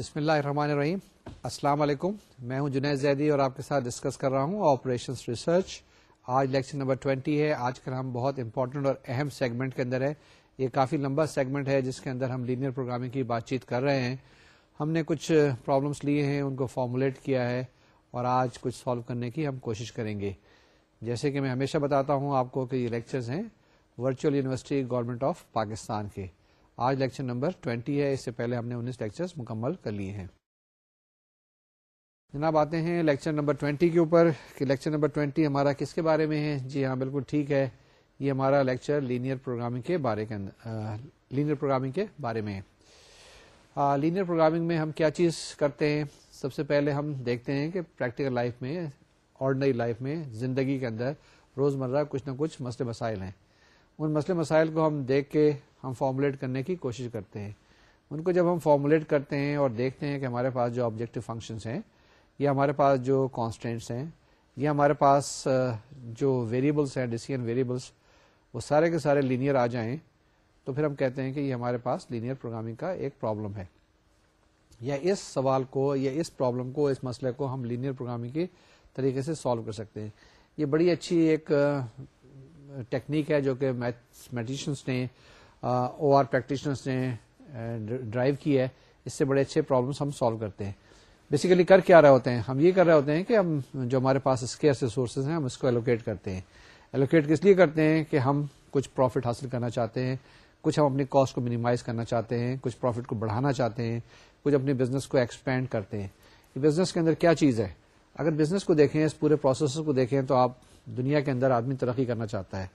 بسم اللہ الرحمن الرحیم السلام علیکم میں ہوں جنید زیدی اور آپ کے ساتھ ڈسکس کر رہا ہوں آپریشنس ریسرچ آج لیکچر نمبر 20 ہے آج کل ہم بہت امپورٹنٹ اور اہم سیگمنٹ کے اندر ہے یہ کافی لمبا سیگمنٹ ہے جس کے اندر ہم لینئر پروگرامنگ کی بات چیت کر رہے ہیں ہم نے کچھ پرابلمس لیے ہیں ان کو فارمولیٹ کیا ہے اور آج کچھ سالو کرنے کی ہم کوشش کریں گے جیسے کہ میں ہمیشہ بتاتا ہوں آپ کو کہ یہ لیکچرز ہیں virtual university government of Pakistan کے آج لیکچر نمبر ٹوینٹی ہے اس سے پہلے ہم نے انیس لیکچر مکمل کر لیے ہیں جناب آتے ہیں لیکچر نمبر 20 کے اوپر کہ لیکچر نمبر 20 ہمارا کس کے بارے میں ہے جی ہاں بالکل ٹھیک ہے یہ ہمارا لیکچر لینئر پروگرامنگ کے بارے کے لینئر پروگرامنگ کے بارے میں لینئر پروگرامنگ میں ہم کیا چیز کرتے ہیں سب سے پہلے ہم دیکھتے ہیں کہ پریکٹیکل لائف میں آرڈنری لائف میں زندگی کے اندر روز مرہ کچھ نہ کچھ مسئلے مسائل ہیں ان مسئلے مسائل کو ہم دیکھ کے ہم فارمولیٹ کرنے کی کوشش کرتے ہیں ان کو جب ہم فارمولیٹ کرتے ہیں اور دیکھتے ہیں کہ ہمارے پاس جو آبجیکٹو فنکشنس ہیں یا ہمارے پاس جو کانسٹینٹس ہیں یا ہمارے پاس جو ویریبلس ہیں ڈیسیجن ویریبلس وہ سارے کے سارے لینئر آ جائیں تو پھر ہم کہتے ہیں کہ یہ ہمارے پاس لینئر پروگرامنگ کا ایک پرابلم ہے یا اس سوال کو یا اس پرابلم کو اس مسئلے کو ہم لینئر پروگرامنگ کے طریقے سے سالو کر سکتے ہیں یہ بڑی اچھی ایک ٹیکنیک ہے جو کہ میتھمیٹیشنس نے او آر پریکٹیشنس نے ڈرائیو کی ہے اس سے بڑے اچھے پرابلمس ہم سالو کرتے ہیں بیسیکلی کر کے آ رہے ہوتے ہیں ہم یہ کر رہے ہوتے ہیں کہ ہم جو ہمارے پاس اسکیئرس ریسورسز ہیں ہم اس کو الوکیٹ کرتے ہیں الوکیٹ کس لیے کرتے ہیں کہ ہم کچھ پروفٹ حاصل کرنا چاہتے ہیں کچھ ہم اپنی کاسٹ کو منیمائز کرنا چاہتے ہیں کچھ پروفٹ کو بڑھانا چاہتے ہیں کچھ اپنے بزنس کو ایکسپینڈ کرتے ہیں بزنس کے اندر کیا چیز ہے اگر بزنس کو دیکھیں اس پورے پروسیس کو دیکھیں تو آپ دنیا کے اندر آدمی ترقی کرنا چاہتا ہے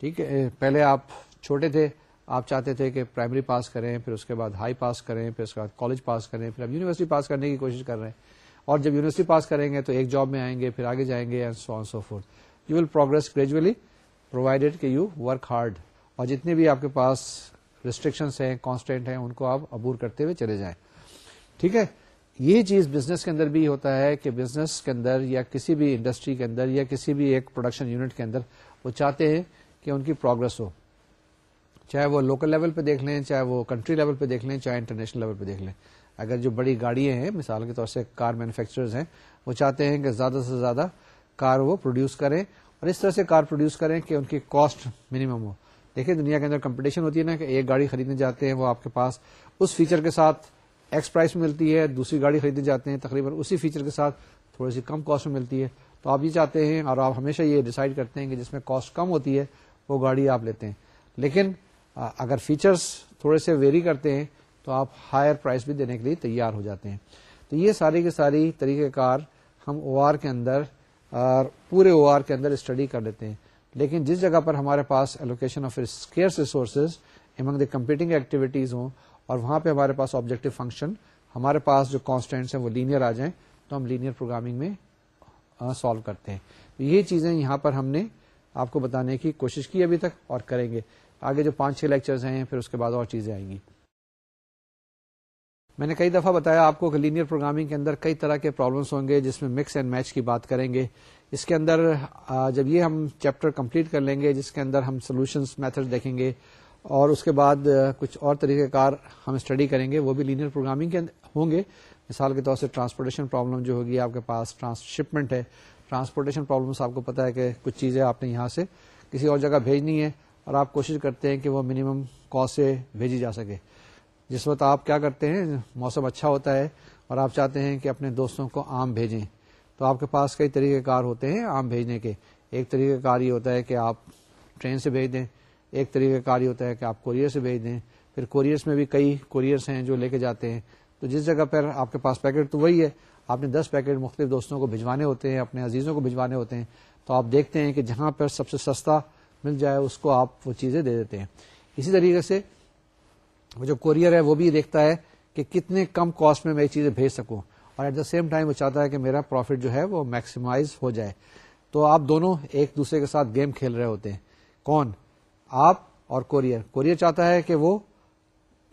ٹھیک ہے پہلے آپ چھوٹے تھے آپ چاہتے تھے کہ پرائمری پاس کریں پھر اس کے بعد ہائی پاس کریں پھر اس کے بعد کالج پاس کریں پھر یونیورسٹی پاس کرنے کی کوشش کر رہے ہیں اور جب یونیورسٹی پاس کریں گے تو ایک جاب میں آئیں گے پھر آگے جائیں گے and so so you will progress gradually provided کہ یو ورک ہارڈ اور جتنے بھی آپ کے پاس ریسٹرکشنس ہیں کانسٹینٹ ہیں ان کو آپ عبور کرتے ہوئے چلے جائیں ٹھیک ہے یہ چیز بزنس کے اندر بھی ہوتا ہے کہ بزنس کے اندر یا کسی بھی انڈسٹری کے اندر یا کسی بھی ایک پروڈکشن یونٹ کے اندر وہ چاہتے ہیں کہ ان کی پروگرس ہو چاہے وہ لوکل لیول پہ دیکھ لیں چاہے وہ کنٹری لیول پہ دیکھ لیں چاہے انٹرنیشنل لیول پہ دیکھ لیں اگر جو بڑی گاڑیاں ہیں مثال کے طور سے کار مینوفیکچررز ہیں وہ چاہتے ہیں کہ زیادہ سے زیادہ کار وہ پروڈیوس کریں اور اس طرح سے کار پروڈیوس کریں کہ ان کی کاسٹ منیمم ہو دیکھیں دنیا کے اندر کمپٹیشن ہوتی ہے نا کہ ایک گاڑی خریدنے جاتے ہیں وہ آپ کے پاس اس فیچر کے ساتھ ایکس پرائز میں ملتی ہے دوسری گاڑی خریدے جاتے ہیں تقریباً اسی فیچر کے ساتھ تھوڑی سی کم کاسٹ میں ملتی ہے تو آپ یہ چاہتے ہیں اور آپ ہمیشہ یہ ڈیسائیڈ کرتے ہیں کہ جس میں کاسٹ کم ہوتی ہے وہ گاڑی آپ لیتے ہیں لیکن اگر فیچرس تھوڑے سے ویری کرتے ہیں تو آپ ہائر پرائز بھی دینے کے لیے تیار ہو جاتے ہیں تو یہ ساری کے ساری طریقہ کار ہم او آر کے اندر اور پورے او آر کے اندر اسٹڈی کر لیتے ہیں لیکن جس جگہ پر ہمارے پاس allocation of scarce resources among the computing activities ہوں اور وہاں پہ ہمارے پاس آبجیکٹو فنکشن ہمارے پاس جو کانسٹینٹس ہیں وہ لینئر آ جائیں تو ہم لینئر پروگرامنگ میں سالو کرتے ہیں یہ چیزیں یہاں پر ہم نے آپ کو بتانے کی کوشش کی ابھی تک اور کریں گے آگے جو پانچ چھ لیکچر ہیں پھر اس کے بعد اور چیزیں آئیں گی میں نے کئی دفعہ بتایا آپ کو لینئر پروگرامنگ کے اندر کئی طرح کے پرابلمس ہوں گے جس میں مکس اینڈ میچ کی بات کریں گے اس کے اندر جب یہ ہم چیپٹر کمپلیٹ کر لیں گے جس کے اندر ہم سولوشن میتھڈ دیکھیں گے اور اس کے بعد کچھ اور طریقہ کار ہم اسٹڈی کریں گے وہ بھی لینئر پروگرامنگ کے ہوں گے مثال کے طور سے ٹرانسپورٹیشن پرابلم جو ہوگی آپ کے پاس ٹرانسشپمنٹ ہے ٹرانسپورٹیشن پرابلمس آپ کو پتا ہے کہ کچھ چیزیں آپ نے یہاں سے کسی اور جگہ بھیجنی ہے اور آپ کوشش کرتے ہیں کہ وہ منیمم کاسٹ سے بھیجی جا سکے جس وقت آپ کیا کرتے ہیں موسم اچھا ہوتا ہے اور آپ چاہتے ہیں کہ اپنے دوستوں کو آم بھیجیں تو آپ کے پاس کئی طریقہ کار ہوتے ہیں آم بھیجنے کے ایک طریقہ کار یہ ہوتا ہے کہ آپ ٹرین سے بھیج دیں ایک طریقہ کار یہ ہوتا ہے کہ آپ کوریئر سے بھیج دیں پھر کوریئرس میں بھی کئی کوریئرس ہیں جو لے کے جاتے ہیں تو جس جگہ پر آپ کے پاس پیکٹ تو وہی ہے آپ نے دس پیکٹ مختلف دوستوں کو بھجوانے ہوتے ہیں اپنے عزیزوں کو بھجوانے ہوتے ہیں تو آپ دیکھتے ہیں کہ جہاں پر سب سے سستا مل جائے اس کو آپ وہ چیزیں دے دیتے ہیں اسی طریقے سے وہ جو کوریئر ہے وہ بھی دیکھتا ہے کہ کتنے کم کاسٹ میں میں یہ چیزیں بھیج سکوں اور ایٹ دا سیم ٹائم وہ چاہتا ہے کہ میرا پروفٹ جو ہے وہ میکسیمائز ہو جائے تو آپ دونوں ایک دوسرے کے ساتھ گیم کھیل رہے ہوتے ہیں کون آپ اور کورئر کوریئر چاہتا ہے کہ وہ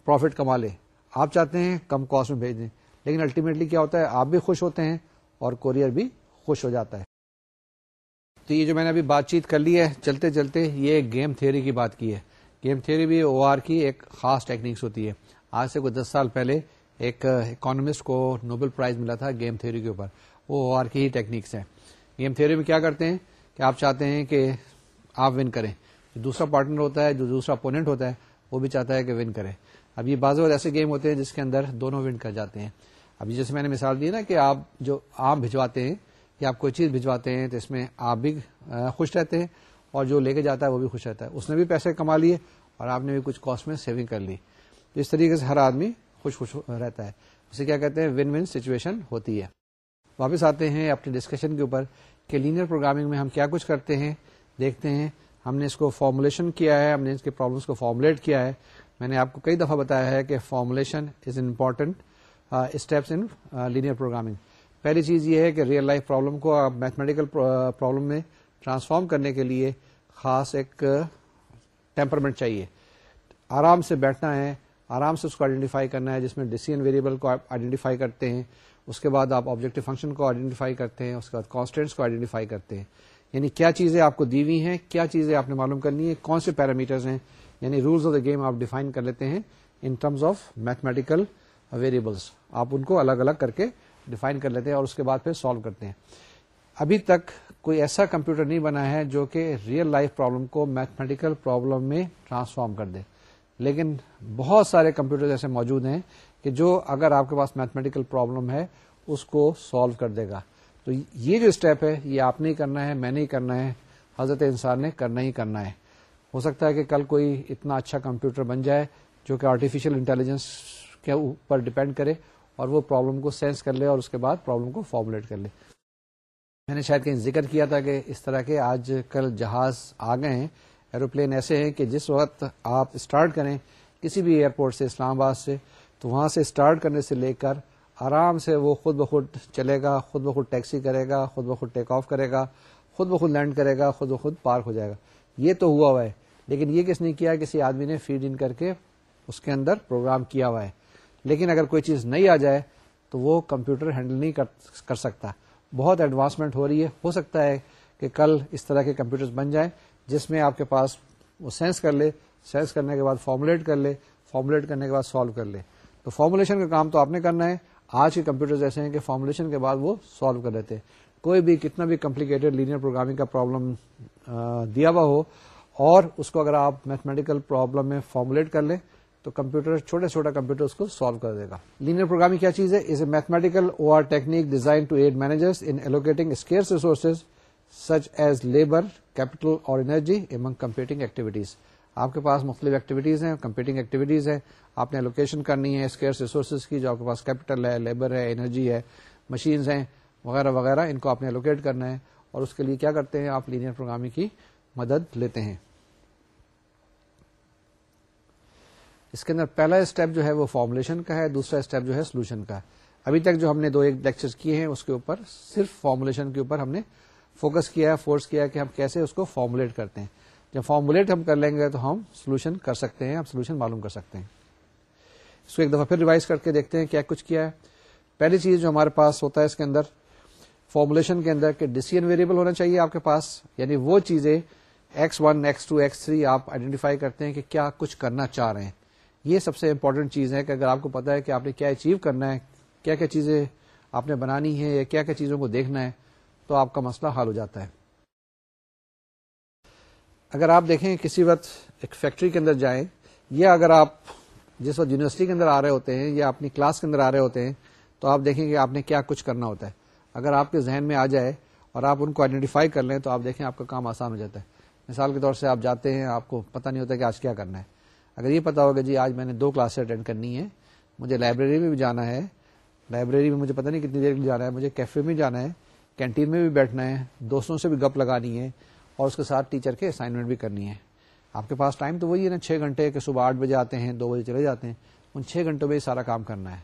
پروفٹ کما لے آپ چاہتے ہیں کم کاسٹ میں بھیج دیں لیکن الٹیمیٹلی کیا ہوتا ہے آپ بھی خوش ہوتے ہیں اور کوریئر بھی خوش ہو جاتا ہے تو یہ جو میں نے ابھی بات چیت کر لی ہے چلتے چلتے یہ گیم تھیوری کی بات کی ہے گیم تھیوری بھی او آر کی ایک خاص ٹیکنیکس ہوتی ہے آج سے کوئی دس سال پہلے ایک اکانومسٹ کو نوبل پرائز ملا تھا گیم تھیوری کے اوپر وہ او آر کی ہی ٹیکنیکس ہیں گیم تھیوری میں کیا کرتے ہیں کہ آپ چاہتے ہیں کہ آپ ون کریں جو دوسرا پارٹنر ہوتا ہے جو دوسرا اپوننٹ ہوتا ہے وہ بھی چاہتا ہے کہ ون کرے اب یہ بعض اور ایسے گیم ہوتے ہیں جس کے اندر دونوں ون کر جاتے ہیں ابھی جیسے میں نے مثال دی نا کہ آپ جو آم بھجواتے ہیں یا آپ کوئی چیز بھجواتے ہیں تو اس میں آپ بھی خوش رہتے ہیں اور جو لے کے جاتا ہے وہ بھی خوش رہتا ہے اس نے بھی پیسے کما لیے اور آپ نے بھی کچھ کاسٹ میں سیونگ کر لی تو اس طریقے سے ہر آدمی خوش خوش رہتا ہے اسے کیا کہتے ہیں ون ون سچویشن ہوتی ہے واپس آتے ہیں اپنے ڈسکشن کے اوپر کہ لینئر پروگرامنگ میں ہم کیا کچھ کرتے ہیں دیکھتے ہیں ہم نے اس کو فارمولیشن کیا ہے ہم نے اس کے پرابلمس کو فارمولیٹ کیا ہے میں نے آپ کو کئی دفعہ بتایا ہے کہ formulation is important steps in linear programming پہلی چیز یہ ہے کہ ریئل لائف پرابلم کو آپ میتھمیٹیکل پرابلم uh, میں ٹرانسفارم کرنے کے لیے خاص ایک ٹیمپرمنٹ uh, چاہیے آرام سے بیٹھنا ہے آرام سے اس کو آئیڈینٹیفائی کرنا ہے جس میں ڈیسیجن ویریبل کو آپ آئیڈینٹیفائی کرتے ہیں اس کے بعد آپ آبجیکٹو فنکشن کو آئیڈینٹیفائی کرتے ہیں اس کے بعد کانسٹینٹس کو آئیڈینٹیفائی کرتے ہیں یعنی کیا چیزیں آپ کو دی ہوئی ہیں کیا چیزیں آپ نے معلوم کرنی ہے کون سے پیرامیٹرز ہیں یعنی رولز آف دا گیم آپ ڈیفائن کر لیتے ہیں in terms of mathematical variables آپ ان کو الگ الگ کر کے ڈیفائن کر لیتے ہیں اور اس کے بعد پھر سالو کرتے ہیں ابھی تک کوئی ایسا کمپیوٹر نہیں بنا ہے جو کہ ریئل لائف پرابلم کو میتھمیٹیکل پرابلم میں ٹرانسفارم کر دے لیکن بہت سارے کمپیوٹر ایسے موجود ہیں کہ جو اگر آپ کے پاس میتھمیٹیکل پرابلم ہے اس کو سالو کر دے گا تو یہ جو اسٹیپ ہے یہ آپ نے کرنا ہے میں نے کرنا ہے حضرت انسان نے کرنا ہی کرنا ہے ہو سکتا ہے کہ کل کوئی اتنا اچھا کمپیوٹر بن جائے جو کہ آرٹیفیشل انٹیلیجنس کے اوپر ڈپینڈ کرے اور وہ پرابلم کو سینس کر لے اور اس کے بعد پرابلم کو فارمولیٹ کر لے میں نے شاید کہیں ذکر کیا تھا کہ اس طرح کے آج کل جہاز آ گئے ہیں ایروپلین ایسے ہیں کہ جس وقت آپ اسٹارٹ کریں کسی بھی ایئرپورٹ سے اسلام آباد سے تو وہاں سے اسٹارٹ کرنے سے لے کر آرام سے وہ خود بخود چلے گا خود بخود ٹیکسی کرے گا خود بخود ٹیک آف کرے گا خود بخود لینڈ کرے گا خود بخود پارک ہو جائے گا یہ تو ہوا ہوا ہے لیکن یہ کس نے کیا کسی آدمی نے فیڈ ان کر کے اس کے اندر پروگرام کیا ہوا ہے لیکن اگر کوئی چیز نہیں آ جائے تو وہ کمپیوٹر ہینڈل نہیں کر سکتا بہت ایڈوانسمنٹ ہو رہی ہے ہو سکتا ہے کہ کل اس طرح کے کمپیوٹر بن جائیں جس میں آپ کے پاس وہ سینس کر لے سینس کرنے کے بعد فارمولیٹ کر لے فارمولیٹ کرنے کے بعد سالو کر لے تو فارمولیشن کا کام تو آپ نے کرنا ہے آج کے کمپیوٹر ایسے ہیں کہ فارمولیشن کے بعد وہ سالو کر لیتے ہیں کوئی بھی کتنا بھی کمپلیکیٹڈ لینئر پروگرامنگ کا پرابلم دیا ہوا ہو اور اس کو اگر آپ میتھمیٹیکل پرابلم میں فارمولیٹ کر لیں تو کمپیوٹر چھوٹا چھوٹا کمپیوٹر اس کو سالو کر دے گا لینئر پروگرامنگ کیا چیز ہے is a mathematical O R technique design to aid in allocating scarce resources such as labour capital اور انرجی امنگ کمپیوٹنگ ایکٹیویٹیز آپ کے پاس مختلف ایکٹیویٹیز ہیں کمپیٹنگ ایکٹیویٹیز ہیں آپ نے لوکیشن کرنی ہے ریسورسز کی جو آپ کے پاس کیپٹل ہے لیبر ہے انرجی ہے مشینز ہیں وغیرہ وغیرہ ان کو آپ نے الوکیٹ کرنا ہے اور اس کے لیے کیا کرتے ہیں آپ لینئر پروگرام کی مدد لیتے ہیں اس کے اندر پہلا اسٹیپ جو ہے وہ فارمولیشن کا ہے دوسرا اسٹیپ جو ہے سولوشن کا ابھی تک جو ہم نے دو ایک لیکچر کیے ہیں اس کے اوپر صرف فارمولیشن کے اوپر ہم نے فوکس کیا ہے فورس کیا ہے کہ ہم کیسے اس کو فارمولیٹ کرتے ہیں جب فارمولیٹ ہم کر لیں گے تو ہم سولوشن کر سکتے ہیں سولوشن معلوم کر سکتے ہیں اس کو ایک دفعہ پھر ریوائز کر کے دیکھتے ہیں کیا کچھ کیا ہے پہلی چیز جو ہمارے پاس ہوتا ہے اس کے اندر فارمولیشن کے اندر کہ ڈیسیجن ویریبل ہونا چاہیے آپ کے پاس یعنی وہ چیزیں X one X two X three آپ آئیڈینٹیفائی کرتے ہیں کہ کیا کچھ کرنا چاہ رہے ہیں یہ سب سے امپورٹنٹ چیز ہے کہ اگر آپ کو پتا ہے کہ آپ نے کیا اچیو کرنا ہے کیا کیا چیزیں آپ نے بنانی ہے یا کیا کیا چیزوں کو دیکھنا ہے تو آپ کا مسئلہ حل ہو جاتا ہے اگر آپ دیکھیں کسی وقت ایک فیکٹری کے اندر جائیں یا اگر آپ جس وقت یونیورسٹی کے اندر آ رہے ہوتے ہیں یا اپنی کلاس کے اندر آ رہے ہوتے ہیں تو آپ دیکھیں کہ آپ نے کیا کچھ کرنا ہوتا ہے اگر آپ کے ذہن میں آ جائے اور آپ ان کو آئیڈینٹیفائی کر لیں تو آپ دیکھیں آپ کا کام آسان ہو جاتا ہے مثال کے طور سے آپ جاتے ہیں آپ کو پتہ نہیں ہوتا کہ آج کیا کرنا ہے اگر یہ پتا ہوگا جی آج میں نے دو کلاسیں اٹینڈ کرنی ہے مجھے لائبریری میں بھی جانا ہے لائبریری میں مجھے پتا نہیں کتنی دیر جانا ہے مجھے کیفے میں جانا ہے کینٹین میں بھی بیٹھنا ہے دوستوں سے بھی گپ لگانی ہے اور اس کے ساتھ ٹیچر کے اسائنمنٹ بھی کرنی ہے آپ کے پاس ٹائم تو وہی ہے نا چھ گھنٹے کہ صبح آٹھ بجے آتے ہیں دو بجے چلے جاتے ہیں ان چھ گھنٹوں میں یہ سارا کام کرنا ہے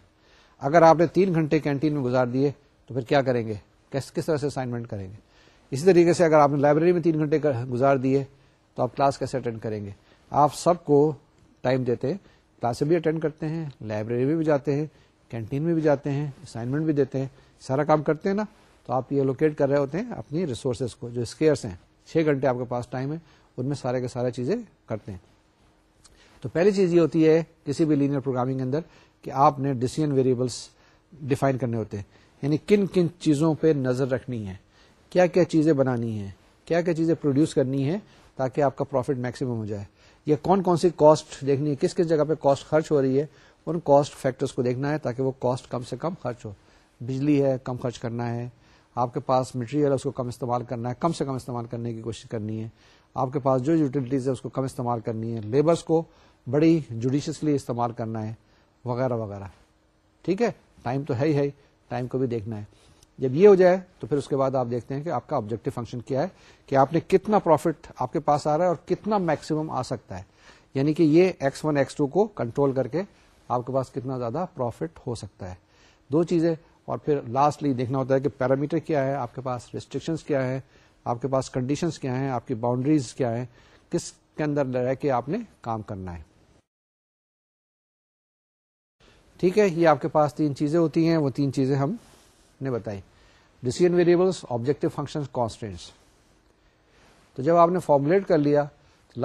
اگر آپ نے تین گھنٹے کینٹین میں گزار دیے تو پھر کیا کریں گے کس کس طرح سے اسائنمنٹ کریں گے اسی طریقے سے اگر آپ نے لائبریری میں تین گھنٹے گزار دیے تو آپ کلاس کیسے اٹینڈ کریں گے آپ سب کو ٹائم دیتے ہیں بھی اٹینڈ کرتے ہیں لائبریری میں بھی جاتے ہیں کینٹین میں بھی جاتے ہیں اسائنمنٹ بھی دیتے ہیں سارا کام کرتے ہیں نا تو آپ یہ لوکیٹ کر رہے ہوتے ہیں اپنی ریسورسز کو جو اسکیئرس ہیں چھ گھنٹے آپ کے پاس ٹائم ہے ان میں سارے کے سارے چیزیں کرتے ہیں تو پہلی چیز یہ ہوتی ہے کسی بھی لینئر پروگرام کے اندر کہ آپ نے ڈسیزن ویریبلس ڈیفائن کرنے ہوتے ہیں یعنی کن کن چیزوں پہ نظر رکھنی ہے کیا کیا چیزیں بنانی ہیں کیا کیا چیزیں پروڈیوس کرنی ہے تاکہ آپ کا پروفٹ میکسیمم ہو جائے یا کون کون سی کاسٹ دیکھنی ہے کس کس جگہ پہ کاسٹ خرچ ہو رہی ہے ان کاسٹ فیکٹرس کو دیکھنا ہے تاکہ وہ کاسٹ کم سے کم خرچ ہو بجلی ہے کم خرچ کرنا ہے آپ کے پاس مٹیریل ہے اس کو کم استعمال کرنا ہے کم سے کم استعمال کرنے کی کوشش کرنی ہے آپ کے پاس جو یوٹیلیٹیز ہے اس کو کم استعمال کرنی ہے لیبرس کو بڑی جوڈیشلی استعمال کرنا ہے وغیرہ وغیرہ ٹھیک ہے ٹائم تو ہے ہی ہے ٹائم کو بھی دیکھنا ہے جب یہ ہو جائے تو پھر اس کے بعد آپ دیکھتے ہیں کہ آپ کا آبجیکٹو فنکشن کیا ہے کہ آپ نے کتنا پروفٹ آپ کے پاس آ رہا ہے اور کتنا میکسیمم آ سکتا ہے یعنی کہ یہ ایکس ون ایکس ٹو کو کنٹرول کر کے آپ کے پاس کتنا زیادہ پروفٹ ہو سکتا ہے دو چیزیں اور پھر لاسٹلی دیکھنا ہوتا ہے کہ پیرامیٹر کیا ہے آپ کے پاس ریسٹرکشنس کیا ہے آپ کے پاس کنڈیشنس کیا ہیں آپ کی باؤنڈریز کیا ہیں کس کے اندر رہ کے آپ نے کام کرنا ہے ٹھیک ہے یہ آپ کے پاس تین چیزیں ہوتی ہیں وہ تین چیزیں ہم نے بتائی decision variables objective function constraints تو جب آپ نے فارمولیٹ کر لیا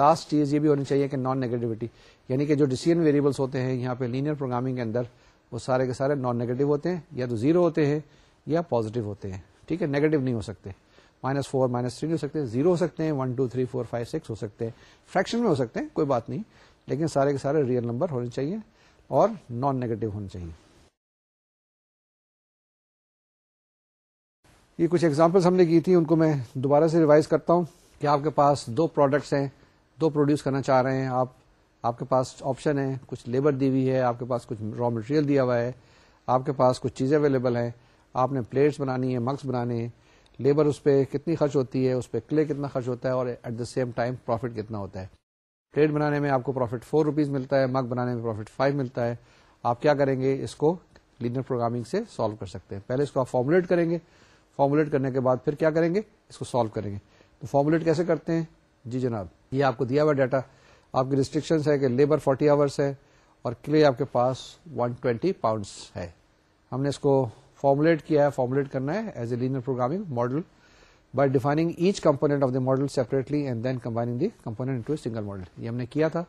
لاسٹ چیز یہ بھی ہونی چاہیے کہ نان نیگیٹوٹی یعنی کہ جو ڈسیزن ویریبلس ہوتے ہیں یہاں پہ لینئر پروگرامنگ کے اندر وہ سارے کے سارے نان نیگیٹو ہوتے ہیں یا تو زیرو ہوتے ہیں یا پوزیٹو ہوتے ہیں ٹھیک ہے نیگیٹو نہیں ہو سکتے مائنس فور مائنس تھری نہیں ہو سکتے زیرو ہو سکتے ہیں one two three four five six ہو سکتے ہیں فریکشن میں ہو سکتے ہیں کوئی بات نہیں لیکن سارے کے سارے ریئل نمبر ہونے چاہیے اور نان نیگیٹو ہونے چاہیے یہ کچھ ایگزامپلس ہم نے کی تھی ان کو میں دوبارہ سے ریوائز کرتا ہوں کہ آپ کے پاس دو پروڈکٹس ہیں دو پروڈیوس کرنا چاہ رہے ہیں آپ آپ کے پاس آپشن ہے کچھ لیبر دی ہوئی ہے آپ کے پاس کچھ را مٹیریل دیا ہوا ہے آپ کے پاس کچھ چیزیں اویلیبل ہیں آپ نے پلیٹس بنانی ہے مگس بنانے ہیں لیبر اس پہ کتنی خرچ ہوتی ہے اس پہ کلے کتنا خرچ ہوتا ہے اور at the same time profit کتنا ہوتا ہے پلیٹ بنانے میں آپ کو پروفٹ فور روپیز ملتا ہے مگ بنانے میں پروفٹ فائیو ملتا ہے آپ کیا کریں گے اس کو لینئر پروگرامنگ سے سالو کر سکتے ہیں پہلے اس کو آپ فارمولیٹ کریں گے فارمولیٹ کرنے کے بعد پھر کیا کریں گے اس کو سالو کریں گے تو فارمولیٹ کیسے کرتے ہیں جی جناب یہ آپ کو دیا ہوا ڈیٹا آپ کی ریسٹرکشنس ہے کہ لیبر فورٹی آورس ہے اور کلے آپ کے پاس ٹوینٹی پاؤنڈس ہے ہم نے اس کو فارمولیٹ کیا ہے فارمولیٹ کرنا ہے as a linear program model by defining each component of the model separately and then combining the two single model یہ ہم نے کیا تھا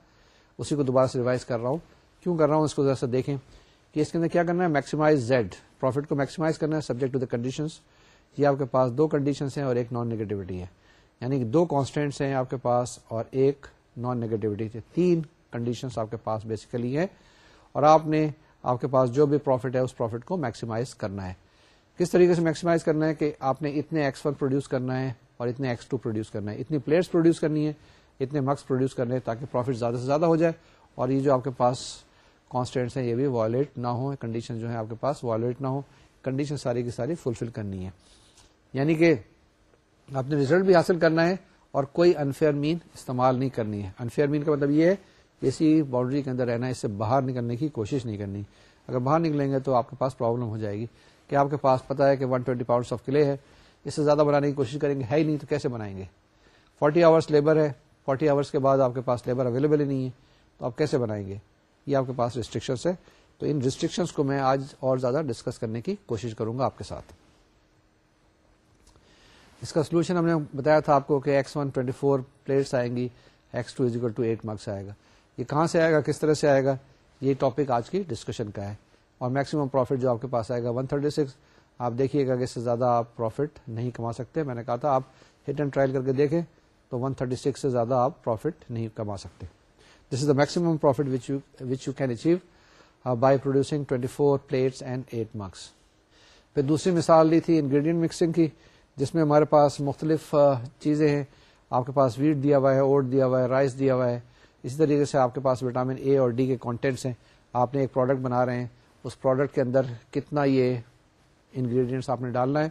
اسی کو دوبارہ سے ریوائز کر رہا ہوں کیوں کر رہا ہوں اس کو ذرا دیکھیں کہ اس کے اندر کیا کرنا ہے میکسیمائز زیڈ پروفٹ کو میکسیمائز کرنا ہے سبجیکٹ ٹو دا کنڈیشنس یہ آپ کے پاس دو کنڈیشنس ہیں اور ایک نان نیگیٹیوٹی ہے یعنی کہ دو کانسٹینٹس ہیں آپ کے پاس اور ایک نان نانگیٹوٹی تین کنڈیشن آپ کے پاس بیسیکلی ہیں اور آپ نے آپ کے پاس جو بھی پروفیٹ ہے اس پروفیٹ کو میکسیمائز کرنا ہے کس طریقے سے میکسیمائز کرنا ہے کہ آپ نے اتنے ایکس ون پروڈیوس کرنا ہے اور اتنے ایکس ٹو پروڈیوس کرنا ہے اتنی پلیئرس پروڈیوس کرنی ہے اتنے مکس پروڈیوس کرنے ہیں تاکہ پروفٹ زیادہ سے زیادہ ہو جائے اور یہ جو آپ کے پاس کانسٹینٹس ہیں یہ بھی وائلیٹ نہ ہو کنڈیشن جو ہے آپ کے پاس وائلیٹ نہ ہو کنڈیشن ساری کی ساری فلفل کرنی ہے یعنی کہ آپ نے ریزلٹ بھی حاصل کرنا ہے اور کوئی انفیئر مین استعمال نہیں کرنی ہے انفیئر مین کا مطلب یہ ہے کہ اسی باؤنڈری کے اندر رہنا اس سے باہر نکلنے کی کوشش نہیں کرنی اگر باہر نکلیں گے تو آپ کے پاس پرابلم ہو جائے گی کہ آپ کے پاس پتا ہے کہ 120 ٹوینٹی پاؤنڈس آف کلے ہے اس سے زیادہ بنانے کی کوشش کریں گے ہے ہی نہیں تو کیسے بنائیں گے 40 آورس لیبر ہے 40 آورس کے بعد آپ کے پاس لیبر اویلیبل ہی نہیں ہے تو آپ کیسے بنائیں گے یہ آپ کے پاس ریسٹرکشنس ہے تو ان ریسٹرکشنس کو میں آج اور زیادہ ڈسکس کرنے کی کوشش کروں گا آپ کے ساتھ اس کا سولوشن ہم نے بتایا تھا آپ کو کہ X one twenty four plates آئیں گی X two is equal to eight marks آئے گا یہ کہاں سے آئے گا کس طرح سے آئے گا یہ ٹاپک آج کی ڈسکشن کا ہے اور میکسیمم پروفٹ جو آپ کے پاس آئے گا ون تھرٹی سکس آپ دیکھیے گا کہ اس سے زیادہ آپ پروفٹ نہیں کما سکتے میں نے کہا تھا آپ ہٹ اینڈ ٹرائل کر کے دیکھیں تو ون تھرٹی سکس سے زیادہ آپ پروفٹ نہیں کما سکتے this is the maximum profit which you which you can achieve by producing twenty four plates and eight marks پھر دوسری مثال لی تھی انگریڈینٹ مکسنگ کی جس میں ہمارے پاس مختلف چیزیں ہیں آپ کے پاس ویٹ دیا ہوا ہے اوٹ دیا ہوا ہے رائس دیا ہوا ہے اسی طریقے سے آپ کے پاس وٹامن اے اور ڈی کے کانٹینٹس ہیں آپ نے ایک پروڈکٹ بنا رہے ہیں اس پروڈکٹ کے اندر کتنا یہ انگریڈینٹس آپ نے ڈالنا ہے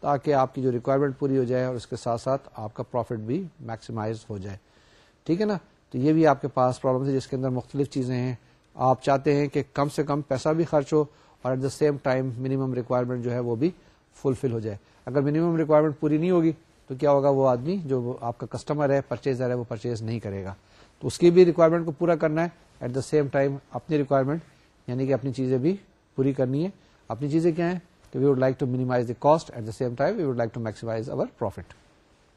تاکہ آپ کی جو ریکوائرمنٹ پوری ہو جائے اور اس کے ساتھ ساتھ آپ کا پروفٹ بھی میکسیمائز ہو جائے ٹھیک ہے نا تو یہ بھی آپ کے پاس پرابلم ہے جس کے اندر مختلف چیزیں ہیں آپ چاہتے ہیں کہ کم سے کم پیسہ بھی خرچ ہو اور at the same time minimum requirement جو ہے وہ بھی فلفل ہو جائے اگر منیمم ریکوائرمنٹ پوری نہیں ہوگی تو کیا ہوگا وہ آدمی جو آپ کا کسٹمر ہے پرچیزر ہے وہ پرچیز نہیں کرے گا تو اس کی بھی ریکوائرمنٹ کو پورا کرنا ہے ایٹ دا سیم ٹائم اپنی ریکوائرمنٹ یعنی کہ اپنی چیزیں بھی پوری کرنی ہے اپنی چیزیں کیا ہیں کہ we would like to minimize the cost at the same time we like to maximize over profit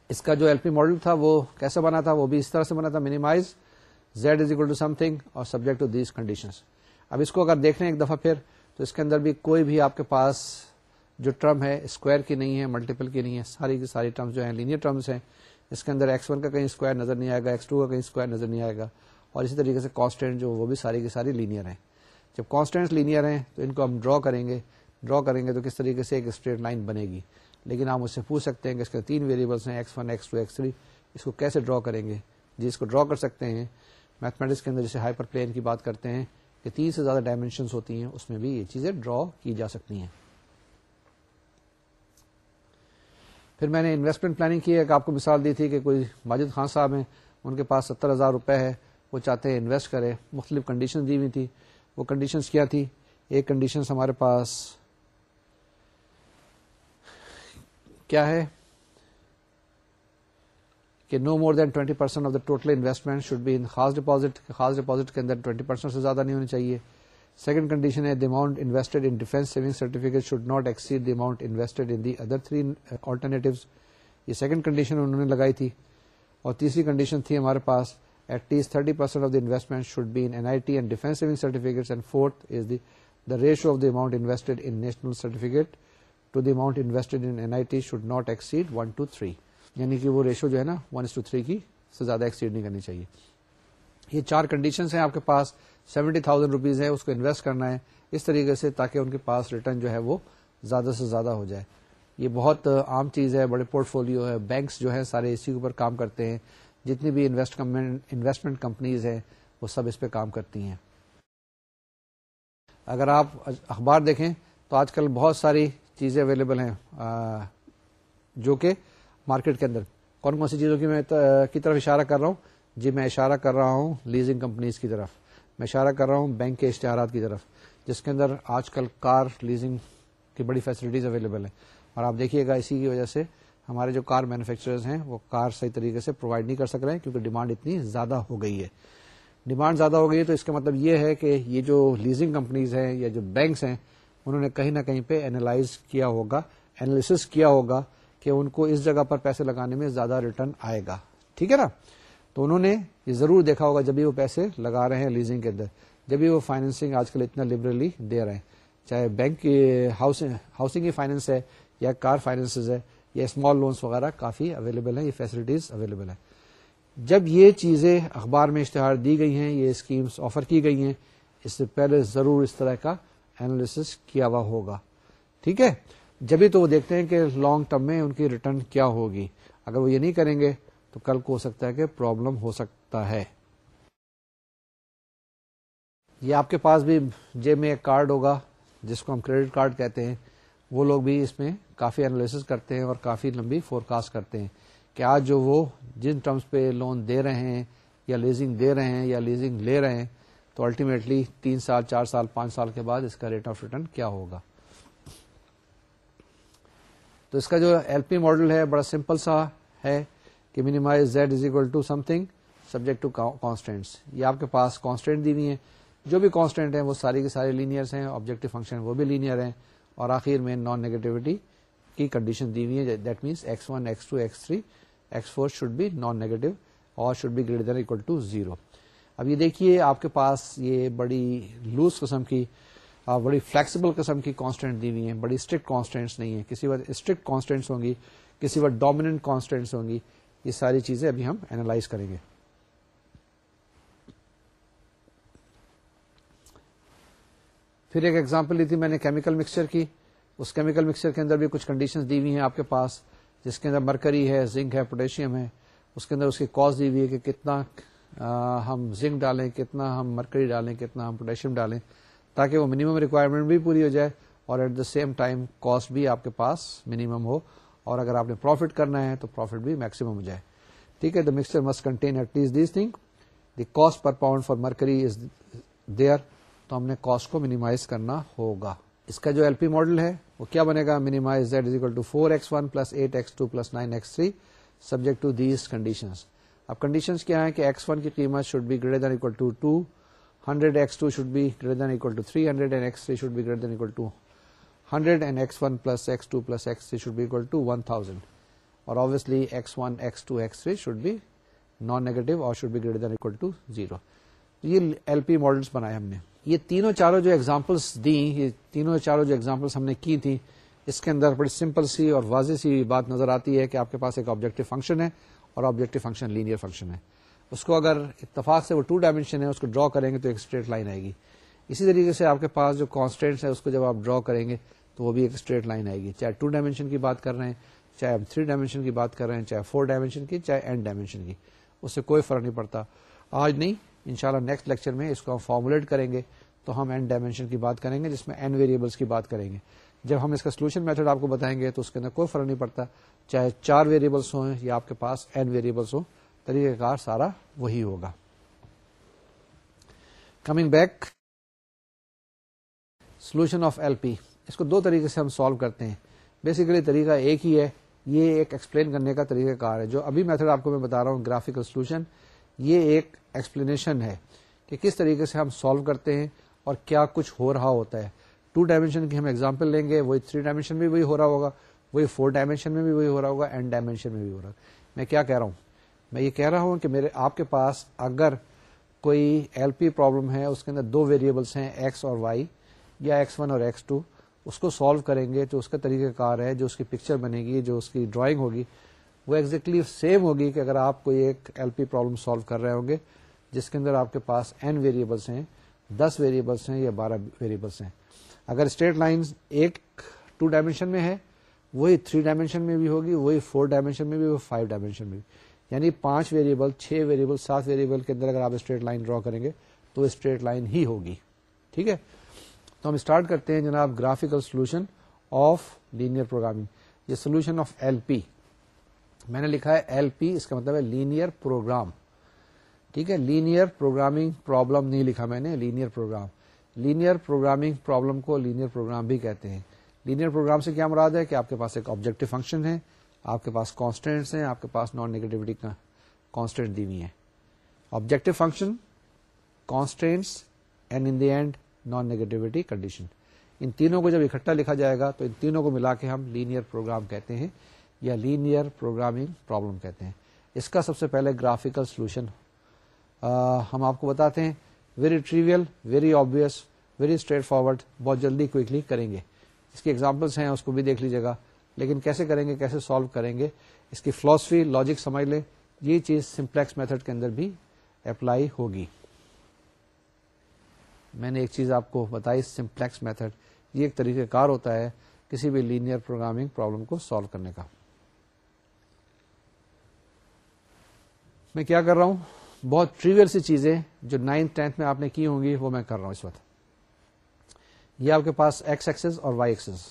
اس کا جو ایل پی ماڈل تھا وہ کیسا بنا تھا وہ بھی اس طرح سے بنا تھا minimize Z is equal to something اور سبجیکٹ ٹو دیز کنڈیشن اب اس کو اگر دیکھ ایک دفعہ پھر تو اس کے اندر بھی کوئی بھی آپ کے پاس جو ٹرم ہے اسکوائر کی نہیں ہے ملٹیپل کی نہیں ہے ساری کی ساری ٹرمز جو ہیں لینئر ٹرمز ہیں اس کے اندر ایکس ون کا کہیں اسکوائر نظر نہیں آئے گا ایکس ٹو کا کہیں اسکوائر نظر نہیں آئے گا اور اسی طریقے سے کانسٹینٹ جو وہ بھی ساری کی ساری لینئر ہیں جب کانسٹینٹس لینئر ہیں تو ان کو ہم ڈرا کریں گے ڈرا کریں گے تو کس طریقے سے ایک اسٹریٹ لائن بنے گی لیکن ہم اس سے پوچھ سکتے ہیں کہ اس کے تین ویریبلس ہیں X one X two X three اس کو کیسے ڈرا کریں گے جی اس کو ڈرا کر سکتے ہیں میتھمیٹکس کے اندر جیسے ہائپر پلین کی بات کرتے ہیں کہ تین سے زیادہ ڈائمینشنس ہوتی ہیں اس میں بھی یہ چیزیں ڈرا کی جا سکتی ہیں پھر میں نے انویسٹمنٹ پلاننگ کی ہے ایک آپ کو مثال دی تھی کہ کوئی ماجد خان صاحب ہیں ان کے پاس ستر ہزار روپے ہے وہ چاہتے ہیں انویسٹ کرے مختلف کنڈیشن دی ہوئی تھی وہ کنڈیشنز کیا تھی ایک کنڈیشنز ہمارے پاس کیا ہے کہ no more than twenty percent of the total investment should be in خاص خاص ڈپازٹ ڈپازٹ کے اندر سے زیادہ نہیں ہونی چاہیے سیکنڈ کنڈیشن ہے the amount invested in defence saving certificate should not exceed the amount invested in the other three alternatives یہ سیکنڈ کنڈیشن انہوں نے لگائی تھی اور تیسری کنڈیشن تھی ہمارے پاس at least thirty percent of the investment should be N I T and defence saving certificate and fourth is the the ratio of the amount invested in national certificate to the amount invested in N I T should not exceed one two three یعنی کہ وہ ratio جو ہے نا one two three کی سے زیادہ exceed نہیں کرنی چاہیے یہ چار کنڈیشنس ہیں آپ کے پاس سیونٹی تھاؤزینڈ روپیز ہے اس کو انویسٹ کرنا ہے اس طریقے سے تاکہ ان کے پاس ریٹرن جو ہے وہ زیادہ سے زیادہ ہو جائے یہ بہت عام چیز ہے بڑے پورٹ فولو ہے بینکس جو ہیں سارے اسی کے اوپر کام کرتے ہیں جتنی بھی انویسٹمنٹ کمپنیز ہیں وہ سب اس پہ کام کرتی ہیں اگر آپ اخبار دیکھیں تو آج کل بہت ساری چیزیں اویلیبل ہیں جو کہ مارکیٹ کے اندر کون کون سی چیزوں کی میں کی طرف اشارہ کر رہا ہوں جی میں اشارہ کر رہا ہوں لیزنگ کمپنیز کی طرف میں اشارہ کر رہا ہوں بینک کے اشتہارات کی طرف جس کے اندر آج کل کار لیزنگ کی بڑی فیسلٹیز اویلیبل ہیں اور آپ دیکھیے گا اسی کی وجہ سے ہمارے جو کار مینوفیکچررز ہیں وہ کار صحیح طریقے سے پرووائڈ نہیں کر سک رہے ہیں کیونکہ ڈیمانڈ اتنی زیادہ ہو گئی ہے ڈیمانڈ زیادہ ہو گئی ہے تو اس کا مطلب یہ ہے کہ یہ جو لیزنگ کمپنیز ہیں یا جو بینکس ہیں انہوں نے کہیں نہ کہیں پہ اینالائز کیا ہوگا انالیسز کیا ہوگا کہ ان کو اس جگہ پر پیسے لگانے میں زیادہ ریٹرن آئے گا ٹھیک ہے نا تو انہوں نے یہ ضرور دیکھا ہوگا جب بھی وہ پیسے لگا رہے ہیں لیزنگ کے اندر جب بھی وہ فائنینسنگ آج کل اتنا لبرلی دے رہے ہیں چاہے بینک ہاؤسنگ کی فائنینس ہے یا کار فائنینسز ہے یا اسمال لونس وغیرہ کافی اویلیبل ہے یہ فیسلٹیز اویلیبل ہے جب یہ چیزیں اخبار میں اشتہار دی گئی ہیں یہ اسکیمس آفر کی گئی ہیں اس سے پہلے ضرور اس طرح کا اینالس کیا ہوا ہوگا ٹھیک ہے جبھی تو وہ دیکھتے ہیں کہ لانگ ٹرم میں ان کی ریٹرن کیا ہوگی اگر وہ یہ نہیں کریں گے تو کل کو ہو سکتا ہے کہ پرابلم ہو سکتا ہے یہ آپ کے پاس بھی جے میں ایک کارڈ ہوگا جس کو ہم کریڈٹ کارڈ کہتے ہیں وہ لوگ بھی اس میں کافی انالیس کرتے ہیں اور کافی لمبی فورکاسٹ کرتے ہیں کہ آج جو وہ جن ٹرمز پہ لون دے رہے ہیں یا لیزنگ دے رہے ہیں یا لیزنگ لے رہے ہیں تو الٹیمیٹلی تین سال چار سال پانچ سال کے بعد اس کا ریٹ آف ریٹرن کیا ہوگا تو اس کا جو ایل پی ماڈل ہے بڑا سمپل سا ہے کہ Z is equal to something subject to constants یہ آپ کے پاس دی ہوئی ہیں جو بھی کانسٹینٹ ہیں وہ ساری کے سارے لینئرس ہیں آبجیکٹو فنکشن وہ بھی لینئر ہیں اور آخر میں نان نیگیٹوٹی کی کنڈیشن دی ہوئی ہیں نان نیگیٹو اور should be greater than equal to zero اب یہ دیکھیے آپ کے پاس یہ بڑی لوز قسم کی بڑی فلیکسیبل قسم کی کانسٹینٹ دی ہوئی ہیں بڑی اسٹرکٹ کانسٹینٹس نہیں ہیں کسی وقت اسٹرکٹ کانسٹینٹس ہوں گی کسی وقت ڈومیننٹ کانسٹینٹس ہوں گی یہ ساری چیزیں ابھی ہم اینالائز کریں گے پھر ایک ایگزامپل لی تھی میں نے کیمیکل کیمیکل مکسچر مکسچر کی اس کے اندر بھی کچھ کنڈیشن مرکری ہے زنک ہے پوٹیشیم ہے اس کے اندر اس کی کاز دی ہوئی ہے کہ کتنا ہم زنک ڈالیں کتنا ہم مرکری ڈالیں کتنا ہم پوٹیشیم ڈالیں تاکہ وہ منیمم ریکوائرمنٹ بھی پوری ہو جائے اور at the same time cost بھی آپ کے پاس منیمم ہو اور اگر آپ نے پروفٹ کرنا ہے تو پروفٹ بھی میکسیمم ہو جائے ٹھیک ہے the mixture must contain at least this thing the cost per pound for mercury is there تو ہم نے کاسٹ کو مینیمائز کرنا ہوگا اس کا جو ایل پی ماڈل ہے وہ کیا بنے گا minimize that is equal to four x one plus eight x two plus nine x three subject to these condition اب کنڈیشنز کیا ہیں کہ ایکس ون کی قیمت should be greater than equal to two hundred x two should be greater than equal to three hundred and x three should be greater than equal to hundred x one plus بھی thousand اور تھیں اس کے اندر بڑی simple سی اور واضح سی بات نظر آتی ہے کہ آپ کے پاس ایک آبجیکٹو فنکشن ہے اور آبجیکٹو فنکشن لینئر فنکشن ہے اس کو اگر اتفاق سے وہ ٹو ڈائمینشن ہے اس کو ڈرا کریں گے تو ایک اسٹریٹ لائن آئے گی اسی طریقے سے آپ کے پاس جو کانسٹینٹس اس کو جب آپ ڈرا کریں گے تو وہ بھی ایک اسٹریٹ لائن آئے گی چاہے ٹو ڈائمینشن کی بات کر رہے ہیں چاہے ہم تھری ڈائمینشن کی بات کر رہے ہیں چاہے فور ڈائمینشن کی چاہے این ڈائمینشن کی اس سے کوئی فرق نہیں پڑتا آج نہیں ان شاء اللہ نیکسٹ لیکچر میں اس کو ہم فارمولیٹ کریں گے تو ہم این ڈائمینشن کی بات کریں گے جس میں این ویریبلس کی بات کریں گے جب ہم اس کا سولوشن میتھڈ آپ کو بتائیں گے تو اس کے اندر کوئی فرق نہیں پڑتا چاہے چار ویریبلس ہوں یا آپ کے پاس این ویریبلس ہوں طریقہ کار سارا وہی ہوگا coming back solution of L P اس کو دو طریقے سے ہم سالو کرتے ہیں بیسیکلی طریقہ ایک ہی ہے یہ ایک ایکسپلین کرنے کا طریقہ کار ہے جو ابھی میتھڈ آپ کو میں بتا رہا ہوں گرافکل سولوشن یہ ایک ایکسپلینیشن ہے کہ کس طریقے سے ہم سالو کرتے ہیں اور کیا کچھ ہو رہا ہوتا ہے ٹو ڈائمینشن کی ہم ایگزامپل لیں گے وہی تھری ڈائمینشن میں وہی ہو رہا ہوگا وہی فور ڈائمینشن میں بھی وہی ہو رہا ہوگا اینڈ ڈائمینشن میں بھی ہو رہا میں کیا کہہ رہا ہوں میں یہ کہہ رہا ہوں کہ میرے آپ کے پاس اگر کوئی ایل پی پرابلم ہے اس کے اندر دو ویریبلس ہیں ایکس اور وائی یا ایکس ون اور ایکس ٹو اس کو سالو کریں گے جو اس کا طریقہ کار ہے جو اس کی پکچر بنے گی جو اس کی ڈرائنگ ہوگی وہ exactly سیم ہوگی کہ اگر آپ کوئی ایک ایل پی پرابلم سالو کر رہے ہوں گے جس کے اندر آپ کے پاس این ویریبلس ہیں دس ویریبلس ہیں یا بارہ ویریبلس ہیں اگر اسٹریٹ لائن ایک ٹو ڈائمینشن میں ہے وہی تھری ڈائمینشن میں بھی ہوگی وہی فور ڈائمینشن میں بھی وہ فائیو ڈائمینشن میں بھی یعنی پانچ ویریبل چھ ویریبل سات ویریبل کے اندر اگر آپ اسٹریٹ لائن ڈرا کریں گے تو اسٹریٹ لائن ہی ہوگی ٹھیک ہے تو ہم اسٹارٹ کرتے ہیں جناب graphical solution of linear programming یہ سولوشن آف ایل پی میں نے لکھا ہے ایل پی اس کا مطلب ہے لینئر پروگرام ٹھیک ہے لینئر پروگرامنگ پرابلم نہیں لکھا میں نے linear program linear programming problem کو لینئر پروگرام بھی کہتے ہیں لینئر پروگرام سے کیا مراد ہے کہ آپ کے پاس ایک آبجیکٹو فنکشن ہے آپ کے پاس کانسٹینٹس ہیں آپ کے پاس نان نیگیٹوٹی کانسٹینٹ دی ہوئی ہے objective function constants and in the and non condition ان تینوں کو جب اکٹھا لکھا جائے گا تو ان تینوں کو ملا کے ہم لینئر پروگرام کہتے ہیں یا لینئر پروگرامنگ پرابلم کہتے ہیں اس کا سب سے پہلے گرافیکل سولوشن ہم آپ کو بتاتے ہیں very trivial very obvious very straightforward بہت جلدی کریں گے اس ایگزامپلس ہیں اس کو بھی دیکھ لیجیے گا لیکن کیسے کریں گے کیسے سالو کریں گے اس کی فلاسفی لاجک سمجھ لیں یہ چیز سمپلیکس میتھڈ کے اندر بھی اپلائی ہوگی میں نے ایک چیز آپ کو بتائی سمپلیکس میتھڈ یہ ایک طریقہ کار ہوتا ہے کسی بھی لینئر پروگرامنگ پرابلم کو سالو کرنے کا میں کیا کر رہا ہوں بہت ٹریویل سی چیزیں جو نائنتھ ٹینتھ میں آپ نے کی ہوں گی وہ میں کر رہا ہوں اس وقت یہ آپ کے پاس ایکس ایکسز اور وائی ایکسز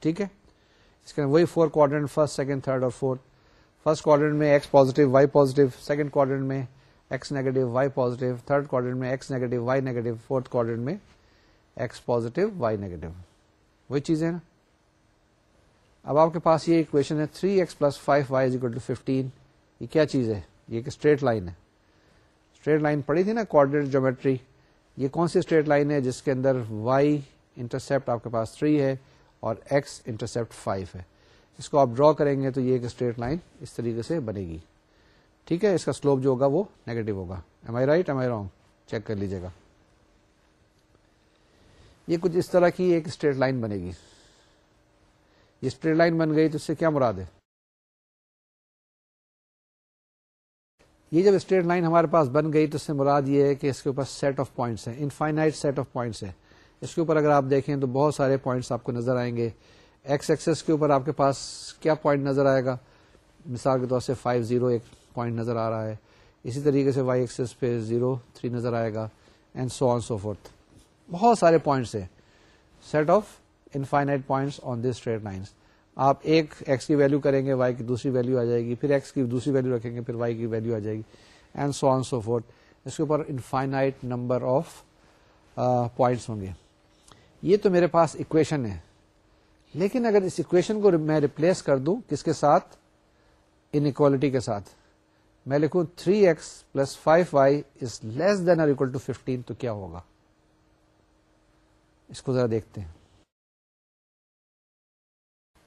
ٹھیک ہے اس کے وہی four quadrant first second third اور فورتھ فرسٹ کوارڈنٹ میں X positive Y positive second quadrant میں X negative Y positive third کوارڈر میں X negative Y negative fourth کوارڈر میں ایکس پوزیٹو وائی نیگیٹو وہی چیز ہے نا اب آپ کے پاس یہ اکویشن ہے three X plus five Y is to fifteen یہ کیا چیز ہے یہ ایک اسٹریٹ لائن ہے اسٹریٹ لائن پڑی تھی نا کوڈر جومیٹری یہ کون سی اسٹریٹ لائن ہے جس کے اندر وائی انٹرسپٹ آپ کے پاس 3 ہے اور ایکس انٹرسپٹ 5 ہے اس کو آپ ڈرا کریں گے تو یہ ایک اسٹریٹ لائن اس طریقے سے بنے گی ٹھیک ہے اس کا سلوپ جو ہوگا وہ نیگیٹو ہوگا am I right am I wrong check کر لیجیے گا یہ کچھ اس طرح کی ایک اسٹریٹ لائن بنے گی یہ اسٹریٹ لائن بن گئی تو اس سے کیا مراد ہے یہ جب اسٹریٹ لائن ہمارے پاس بن گئی تو اس سے مراد یہ ہے کہ اس کے اوپر سیٹ آف پوائنٹس ہیں انفائنائٹ سیٹ آف پوائنٹس ہیں اس کے اوپر اگر آپ دیکھیں تو بہت سارے پوائنٹس آپ کو نظر آئیں گے ایکس ایکسس کے اوپر آپ کے پاس کیا پوائنٹ نظر آئے گا مثال کے طور سے فائیو زیرو ایک پوائنٹ نظر آ رہا ہے اسی طریقے سے وائی ایکسس پہ زیرو تھری نظر آئے گا and so on so forth بہت سارے پوائنٹس ہیں set of infinite points on this straight lines آپ ایک ایکس کی ویلو کریں گے وائی کی دوسری ویلو آ جائے گی پھر ایکس کی دوسری ویلو رکھیں گے پھر وائی کی ویلو آ جائے گی and so on so forth اس کے اوپر انفائنائٹ نمبر آف پوائنٹس ہوں گے یہ تو میرے پاس اکویشن ہے لیکن اگر اس اکویشن کو میں ریپلیس کر دوں کس کے ساتھ انکوالٹی کے ساتھ میں لکھوں 3x X plus five Y is less than اور اس کو ذرا دیکھتے ہیں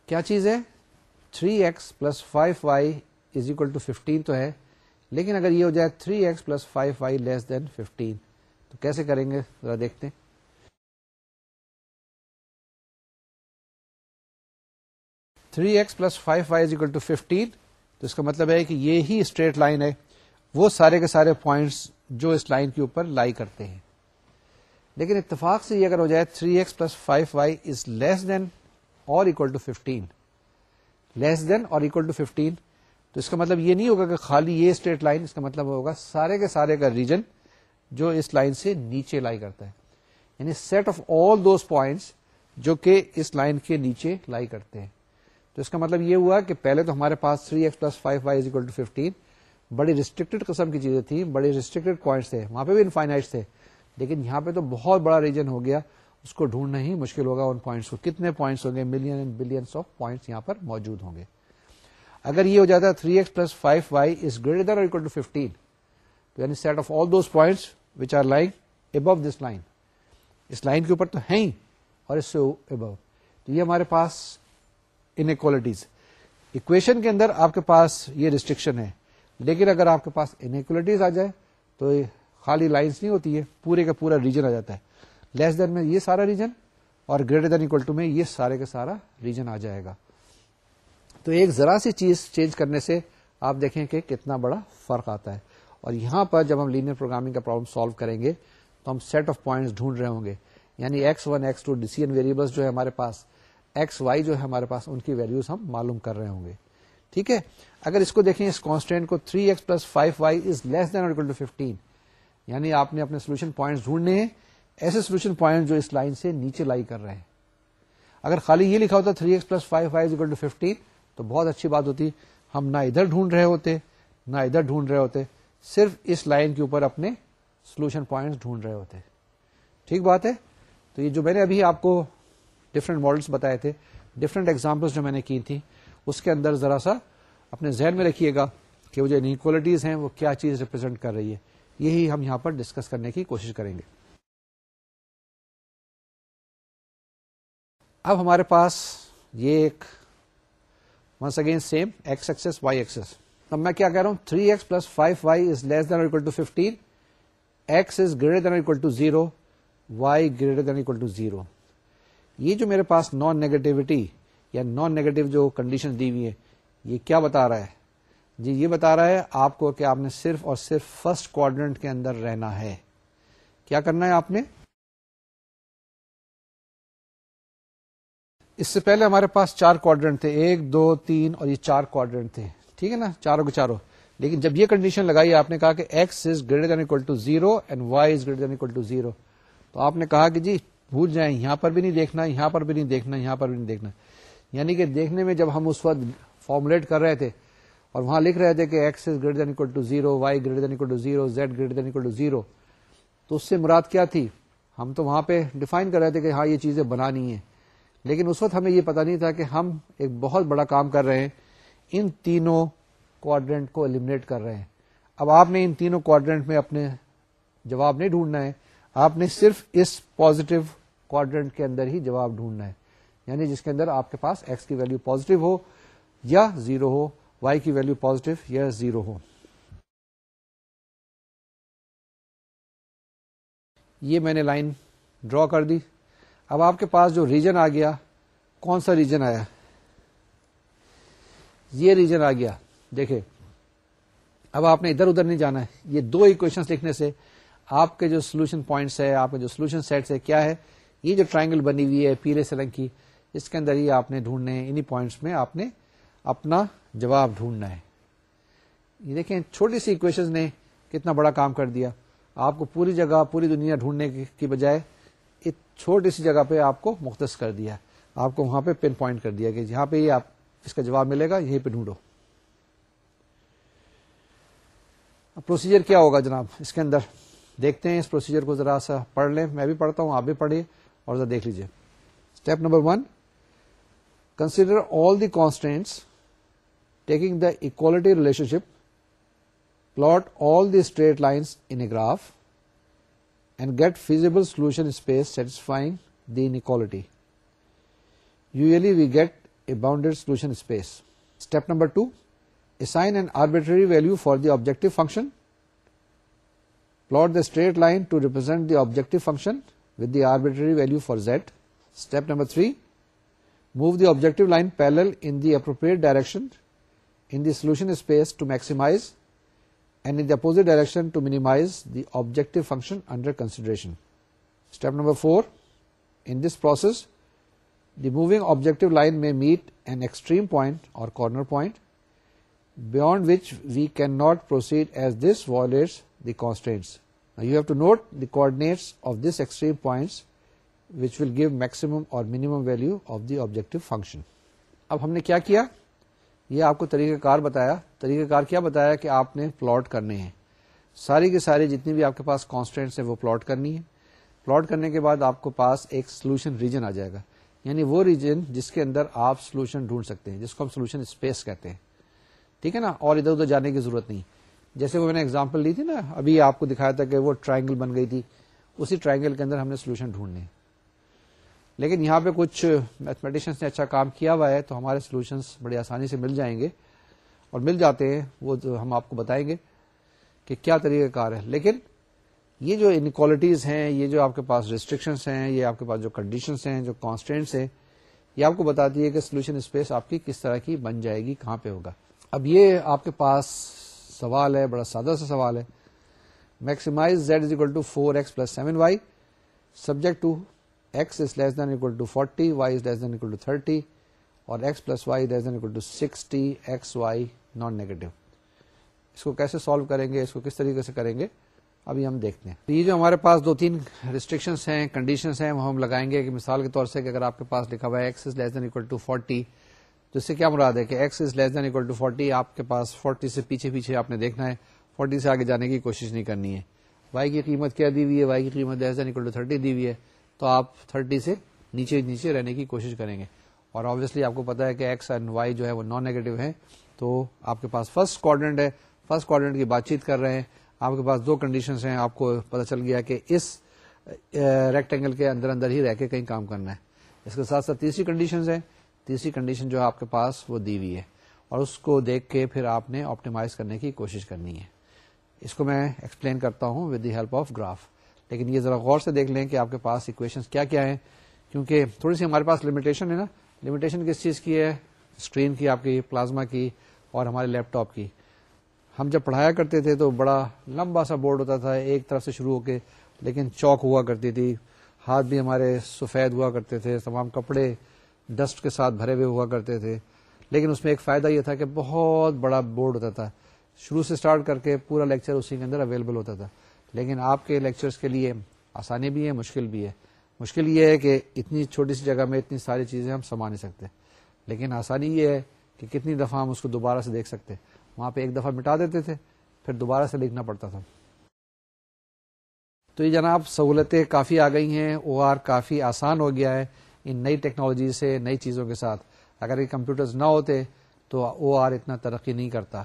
کیا چیز ہے 3x X plus five Y is equal to fifteen تو ہے لیکن اگر یہ ہو جائے 3x X plus five Y less than fifteen تو کیسے کریں گے ذرا دیکھتے ہیں three X plus five Y is equal to fifteen تو اس کا مطلب ہے کہ یہ ہی اسٹریٹ لائن ہے وہ سارے کے سارے پوائنٹس جو اس لائن کے اوپر لائی کرتے ہیں لیکن اتفاق سے یہ اگر ہو جائے 3x X plus five Y is less than اور equal equal to to fifteen fifteen less than اور تو اس کا مطلب یہ نہیں ہوگا کہ خالی یہ اسٹریٹ لائن اس کا مطلب ہوگا سارے کے سارے کا ریجن جو اس لائن سے نیچے لائی کرتا ہے یعنی set of all those points جو کہ اس لائن کے نیچے لائی کرتے ہیں تو اس کا مطلب یہ ہوا کہ پہلے تو ہمارے پاس 3x X plus five Y بڑی ریسٹرکٹیڈ قسم کی چیزیں تھیں بڑے ریسٹرکٹیڈ پوائنٹس تھے وہاں پہ بھی انفائنائٹ تھے لیکن یہاں پہ تو بہت بڑا ریجن ہو گیا اس کو ڈھونڈنا ہی مشکل ہوگا ان پوائنٹس کو کتنے پوائنٹس ہوں گے million and billions of points یہاں پر موجود ہوں گے اگر یہ ہو جاتا ہے 3x X plus five Y is greater than equal to fifteen یعنی set of all those points which are line above this line us line کے اوپر تو ہیں ہی اور اس سے ابو تو یہ ہمارے پاس انکوالٹیز اکویشن کے اندر آپ کے پاس یہ ریسٹرکشن ہے لیکن اگر آپ کے پاس انکوالٹیز آ جائے تو خالی لائنس نہیں ہوتی ہے پورے کا پورا ریجن آ جاتا ہے لیس دین میں یہ سارا ریجن اور گریٹر دین اکول ٹو میں یہ سارے کا سارا ریجن آ جائے گا تو ایک ذرا سی چیز چینج کرنے سے آپ دیکھیں کہ کتنا بڑا فرق آتا ہے اور یہاں پر جب ہم لینئر پروگرامنگ کا پرابلم سالو کریں گے تو ہم سیٹ آف پوائنٹس ڈھونڈ رہے ہوں گے یعنی X one X two decision variable جو ہے ہمارے پاس ایکس وائی جو ہے ہمارے پاس ان کی ویلوز ہم معلوم کر رہے ہوں گے ٹھیک ہے اگر اس کو دیکھیں اس کانسٹینٹ کو 3x X plus five Y is less than اور یعنی آپ نے اپنے سولوشن پوائنٹ ڈھونڈنے ہیں ایسے سولوشن پوائنٹ جو اس لائن سے نیچے لائی کر رہے ہیں اگر خالی یہ لکھا ہوتا 3x X plus five Y is fifteen تو بہت اچھی بات ہوتی ہم نہ ادھر ڈھونڈ رہے ہوتے نہ ادھر ڈھونڈ رہے ہوتے صرف اس لائن کے اوپر اپنے سولوشن پوائنٹ ڈھونڈ رہے ہوتے ٹھیک بات ہے تو یہ جو میں نے ابھی آپ کو ڈفرینٹ ماڈلس بتائے تھے ڈفرینٹ ایگزامپلس جو میں نے کی تھی اس کے اندر ذرا سا اپنے ذہن میں رکھیے گا کہ وہ جو انکوالٹیز ہیں وہ کیا چیز ریپرزینٹ کر رہی ہے یہی ہم یہاں پر ڈسکس کرنے کی کوشش کریں گے اب ہمارے پاس یہ ایک once again same X axis Y axis اب میں کیا کہہ رہا ہوں three X plus five Y is less than equal to fifteen X is greater than equal to zero Y greater than equal to zero یہ جو میرے پاس نان نیگیٹوٹی یا نان نیگیٹو جو کنڈیشن دی ہوئی ہے یہ کیا بتا رہا ہے جی یہ بتا رہا ہے آپ کو کہ آپ نے صرف اور صرف فرسٹ کوارڈنٹ کے اندر رہنا ہے کیا کرنا ہے آپ نے اس سے پہلے ہمارے پاس چار کوارڈنٹ تھے ایک دو تین اور یہ چار کوارڈنٹ تھے ٹھیک ہے نا چاروں کے چاروں لیکن جب یہ کنڈیشن لگائی آپ نے کہا کہ x is greater than equal to zero and y is greater than equal to zero تو آپ نے کہا کہ جی بھول جائیں یہاں پر بھی نہیں دیکھنا یہاں پر بھی نہیں دیکھنا یہاں پر بھی نہیں دیکھنا یعنی کہ دیکھنے میں جب ہم اس وقت فارمولیٹ کر رہے تھے اور وہاں لکھ رہے تھے کہ x is greater than equal to zero y greater than equal to zero z greater than equal to zero تو اس سے مراد کیا تھی ہم تو وہاں پہ ڈیفائن کر رہے تھے کہ ہاں یہ چیزیں بنانی ہیں لیکن اس وقت ہمیں یہ پتا نہیں تھا کہ ہم ایک بہت بڑا کام کر رہے ہیں ان تینوں کوارڈنٹ کو المنیٹ کر رہے ہیں اب آپ نے ان تینوں میں اپنے جواب نہیں ڈھونڈنا ہے آپ نے صرف اس پوزیٹو کے اندر ہی جواب ڈھونڈنا ہے یعنی جس کے اندر آپ کے پاس ایکس کی ویلو پوزیٹو ہو یا زیرو ہو وائی کی ویلو پوزیٹو یا زیرو ہو یہ میں نے لائن ڈرا کر دی اب آپ کے پاس جو ریجن آ گیا کون سا ریجن آیا یہ ریجن آ گیا دیکھے اب آپ نے ادھر ادھر نہیں جانا ہے یہ دو اکویشن لکھنے سے آپ کے جو سولوشن پوائنٹس ہے آپ کے جو سولوشن سیٹس ہے کیا ہے یہ جو ٹرائنگل بنی ہوئی ہے پیلے سے رنگ کی اس کے اندر ہی آپ نے ڈھونڈنے پوائنٹس میں آپ نے اپنا جواب ڈھونڈنا ہے یہ دیکھیں چھوٹی سی اکویشن نے کتنا بڑا کام کر دیا آپ کو پوری جگہ پوری دنیا ڈھونڈنے کی بجائے چھوٹی سی جگہ پہ آپ کو مختص کر دیا آپ کو وہاں پہ پن پوائنٹ کر دیا کہ جہاں پہ یہ اس کا جواب ملے گا یہیں پہ ڈھونڈو پروسیجر کیا ہوگا جناب اس کے اندر دیکھتے ہیں اس پروسیجر کو ذرا سا پڑھ لیں میں بھی پڑھتا ہوں آپ بھی پڑھیے اور ذرا دیکھ لیجیے step number one consider all the constants taking the equality relationship plot all the straight lines in a graph and get feasible solution space satisfying the inequality usually we get a bounded solution space step number two assign an arbitrary value for the objective function, plot the straight line to represent the objective function with the arbitrary value for z. Step number 3, move the objective line parallel in the appropriate direction in the solution space to maximize and in the opposite direction to minimize the objective function under consideration. Step number 4, in this process, the moving objective line may meet an extreme point or corner point beyond which we cannot proceed as this violates the constraints. You have to note the coordinate of this extreme point اور ہم نے کیا یہ آپ کو طریقہ کار بتایا طریقہ کار کیا بتایا کہ آپ نے پلاٹ کرنے ہیں ساری کے سارے جتنی بھی آپ کے پاس کانسٹینٹس ہیں وہ پلاٹ کرنی ہے پلاٹ کرنے کے بعد آپ کو پاس ایک سولوشن ریجن آ جائے گا یعنی وہ ریجن جس کے اندر آپ سولوشن ڈھونڈ سکتے ہیں جس کو ہم سولوشن اسپیس کہتے ہیں ٹھیک ہے نا اور ادھر ادھر جانے کی ضرورت نہیں جیسے وہ میں نے ایگزامپل لی تھی نا ابھی آپ کو دکھایا تھا کہ وہ ٹرائنگل بن گئی تھی اسی ٹرائنگل کے اندر ہم نے سولوشن ڈھونڈنے لیکن یہاں پہ کچھ میتھمیٹیشنس نے اچھا کام کیا ہوا ہے تو ہمارے سولوشنس آسانی سے مل جائیں گے اور مل جاتے ہیں وہ ہم آپ کو بتائیں گے کہ کیا طریقہ کار ہے لیکن یہ جو انکوالٹیز ہیں یہ جو آپ کے پاس ریسٹرکشنس ہیں یہ آپ کے پاس جو کنڈیشنس ہیں جو کانسٹینٹس ہیں یہ آپ کو بتاتی ہے کہ سولوشن اسپیس آپ کی کس طرح کی بن جائے گی کہاں پہ ہوگا اب یہ آپ کے پاس سوال ہے بڑا سادہ سا سوال ہے maximize Z is equal to four X plus seven Y subject to X is less than equal to forty Y is less than equal to thirty اور X plus Y less than equal to sixty X Y non negative اس کو کیسے solve کریں گے اس کو کس طریقے سے کریں گے ابھی ہم دیکھتے ہیں یہ جو ہمارے پاس دو تین ریسٹرکشنس ہیں کنڈیشنس ہیں وہ ہم لگائیں گے کہ مثال کے طور سے کہ اگر آپ کے پاس لکھا ہوا ہے x is less than equal to forty تو اس سے کیا مراد ہے کہ x is less than equal to forty آپ کے پاس فورٹی سے پیچھے پیچھے آپ نے دیکھنا ہے فورٹی سے آگے جانے کی کوشش نہیں کرنی ہے وائی کی قیمت کیا دی ہوئی ہے وائی کی قیمت less than equal to thirty دی ہوئی ہے تو آپ تھرٹی سے نیچے نیچے رہنے کی کوشش کریں گے اور آبویسلی آپ کو پتا ہے کہ ایکس اینڈ وائی جو ہے وہ نان نیگیٹو ہے تو آپ کے پاس فرسٹ کوارڈنٹ ہے فرسٹ کوڈنٹ کی بات چیت کر رہے ہیں آپ کے پاس دو کنڈیشن ہیں آپ کو پتا چل گیا کہ اس ریکٹینگل کے اندر اندر ہی رہ کے کہیں کام کرنا ہے اس کے ساتھ ساتھ تیسری کنڈیشن ہیں تیسری کنڈیشن جو آپ کے پاس وہ دی ہوئی ہے اور اس کو دیکھ کے پھر آپ نے آپٹیمائز کرنے کی کوشش کرنی ہے اس کو میں ایکسپلین کرتا ہوں with the help of graph لیکن یہ ذرا غور سے دیکھ لیں کہ آپ کے پاس اکویشن کیا کیا ہیں کیونکہ تھوڑی سی ہمارے پاس لمیٹیشن ہے نا لمیٹیشن کس چیز کی ہے اسکرین کی آپ کی پلازما کی اور ہمارے لیپ ٹاپ کی ہم جب پڑھایا کرتے تھے تو بڑا لمبا سا بورڈ ہوتا تھا ایک طرف سے شروع ہو کے لیکن چوک ہوا کرتی تھی ہاتھ بھی ہمارے سفید ہوا کرتے تھے تمام کپڑے ڈسٹ کے ساتھ بھرے ہوئے ہوا کرتے تھے لیکن اس میں ایک فائدہ یہ تھا کہ بہت بڑا بورڈ ہوتا تھا شروع سے اسٹارٹ کر کے پورا لیکچر اسی کے اندر اویلیبل ہوتا تھا لیکن آپ کے لیکچرز کے لیے آسانی بھی ہے مشکل بھی ہے مشکل یہ ہے کہ اتنی چھوٹی سی جگہ میں اتنی ساری چیزیں ہم سما نہیں سکتے لیکن آسانی یہ ہے کہ کتنی دفعہ ہم اس کو دوبارہ سے دیکھ سکتے وہاں پہ ایک دفعہ مٹا دیتے تھے پھر دوبارہ سے لکھنا پڑتا تھا تو یہ جناب سہولتیں کافی آ گئی ہیں او آر کافی آسان ہو گیا ہے ان نئی ٹیکنالوجی سے نئی چیزوں کے ساتھ اگر یہ کمپیوٹر نہ ہوتے تو او آر اتنا ترقی نہیں کرتا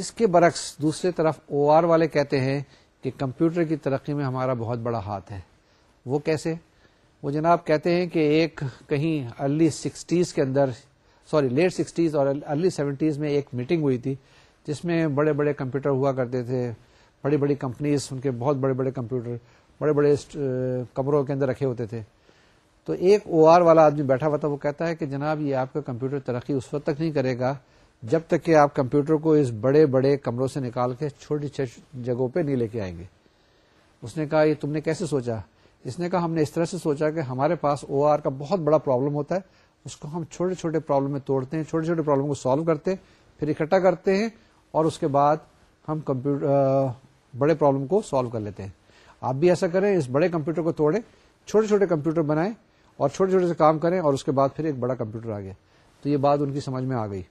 اس کے برعکس دوسرے طرف او آر والے کہتے ہیں کہ کمپیوٹر کی ترقی میں ہمارا بہت بڑا ہاتھ ہے وہ کیسے وہ جناب کہتے ہیں کہ ایک کہیں ارلی سکسٹیز کے اندر سوری لیٹ سکسٹیز اور ارلی سیونٹیز میں ایک میٹنگ ہوئی تھی جس میں بڑے بڑے کمپیوٹر ہوا کرتے تھے بڑی بڑی کمپنیز ان کے بہت بڑے بڑے کمپیوٹر بڑے بڑے کمروں کے اندر رکھے ہوتے تھے تو ایک او آر والا آدمی بیٹھا ہوا تھا وہ کہتا ہے کہ جناب یہ آپ کا کمپیوٹر ترقی اس وقت تک نہیں کرے گا جب تک کہ آپ کمپیوٹر کو اس بڑے بڑے کمروں سے نکال کے چھوٹی چھوٹی جگہوں پہ نہیں لے کے آئیں گے اس نے کہا یہ تم نے کیسے سوچا اس نے کہا ہم نے اس طرح سے سوچا کہ ہمارے پاس او آر کا بہت بڑا پرابلم ہوتا ہے اس کو ہم چھوٹے چھوٹے پرابلم میں توڑتے ہیں چھوٹے چھوٹے پرابلم کو سالو کرتے ہیں پھر اکٹھا کرتے ہیں اور اس کے بعد ہم کمپیوٹر بڑے پرابلم کو سالو کر لیتے ہیں آپ بھی ایسا کریں اس بڑے کمپیوٹر کو توڑے چھوٹے چھوٹے کمپیوٹر بنائیں اور چھوٹے چھوٹے سے کام کریں اور اس کے بعد پھر ایک بڑا کمپیوٹر آ گیا تو یہ بات ان کی سمجھ میں آ گئی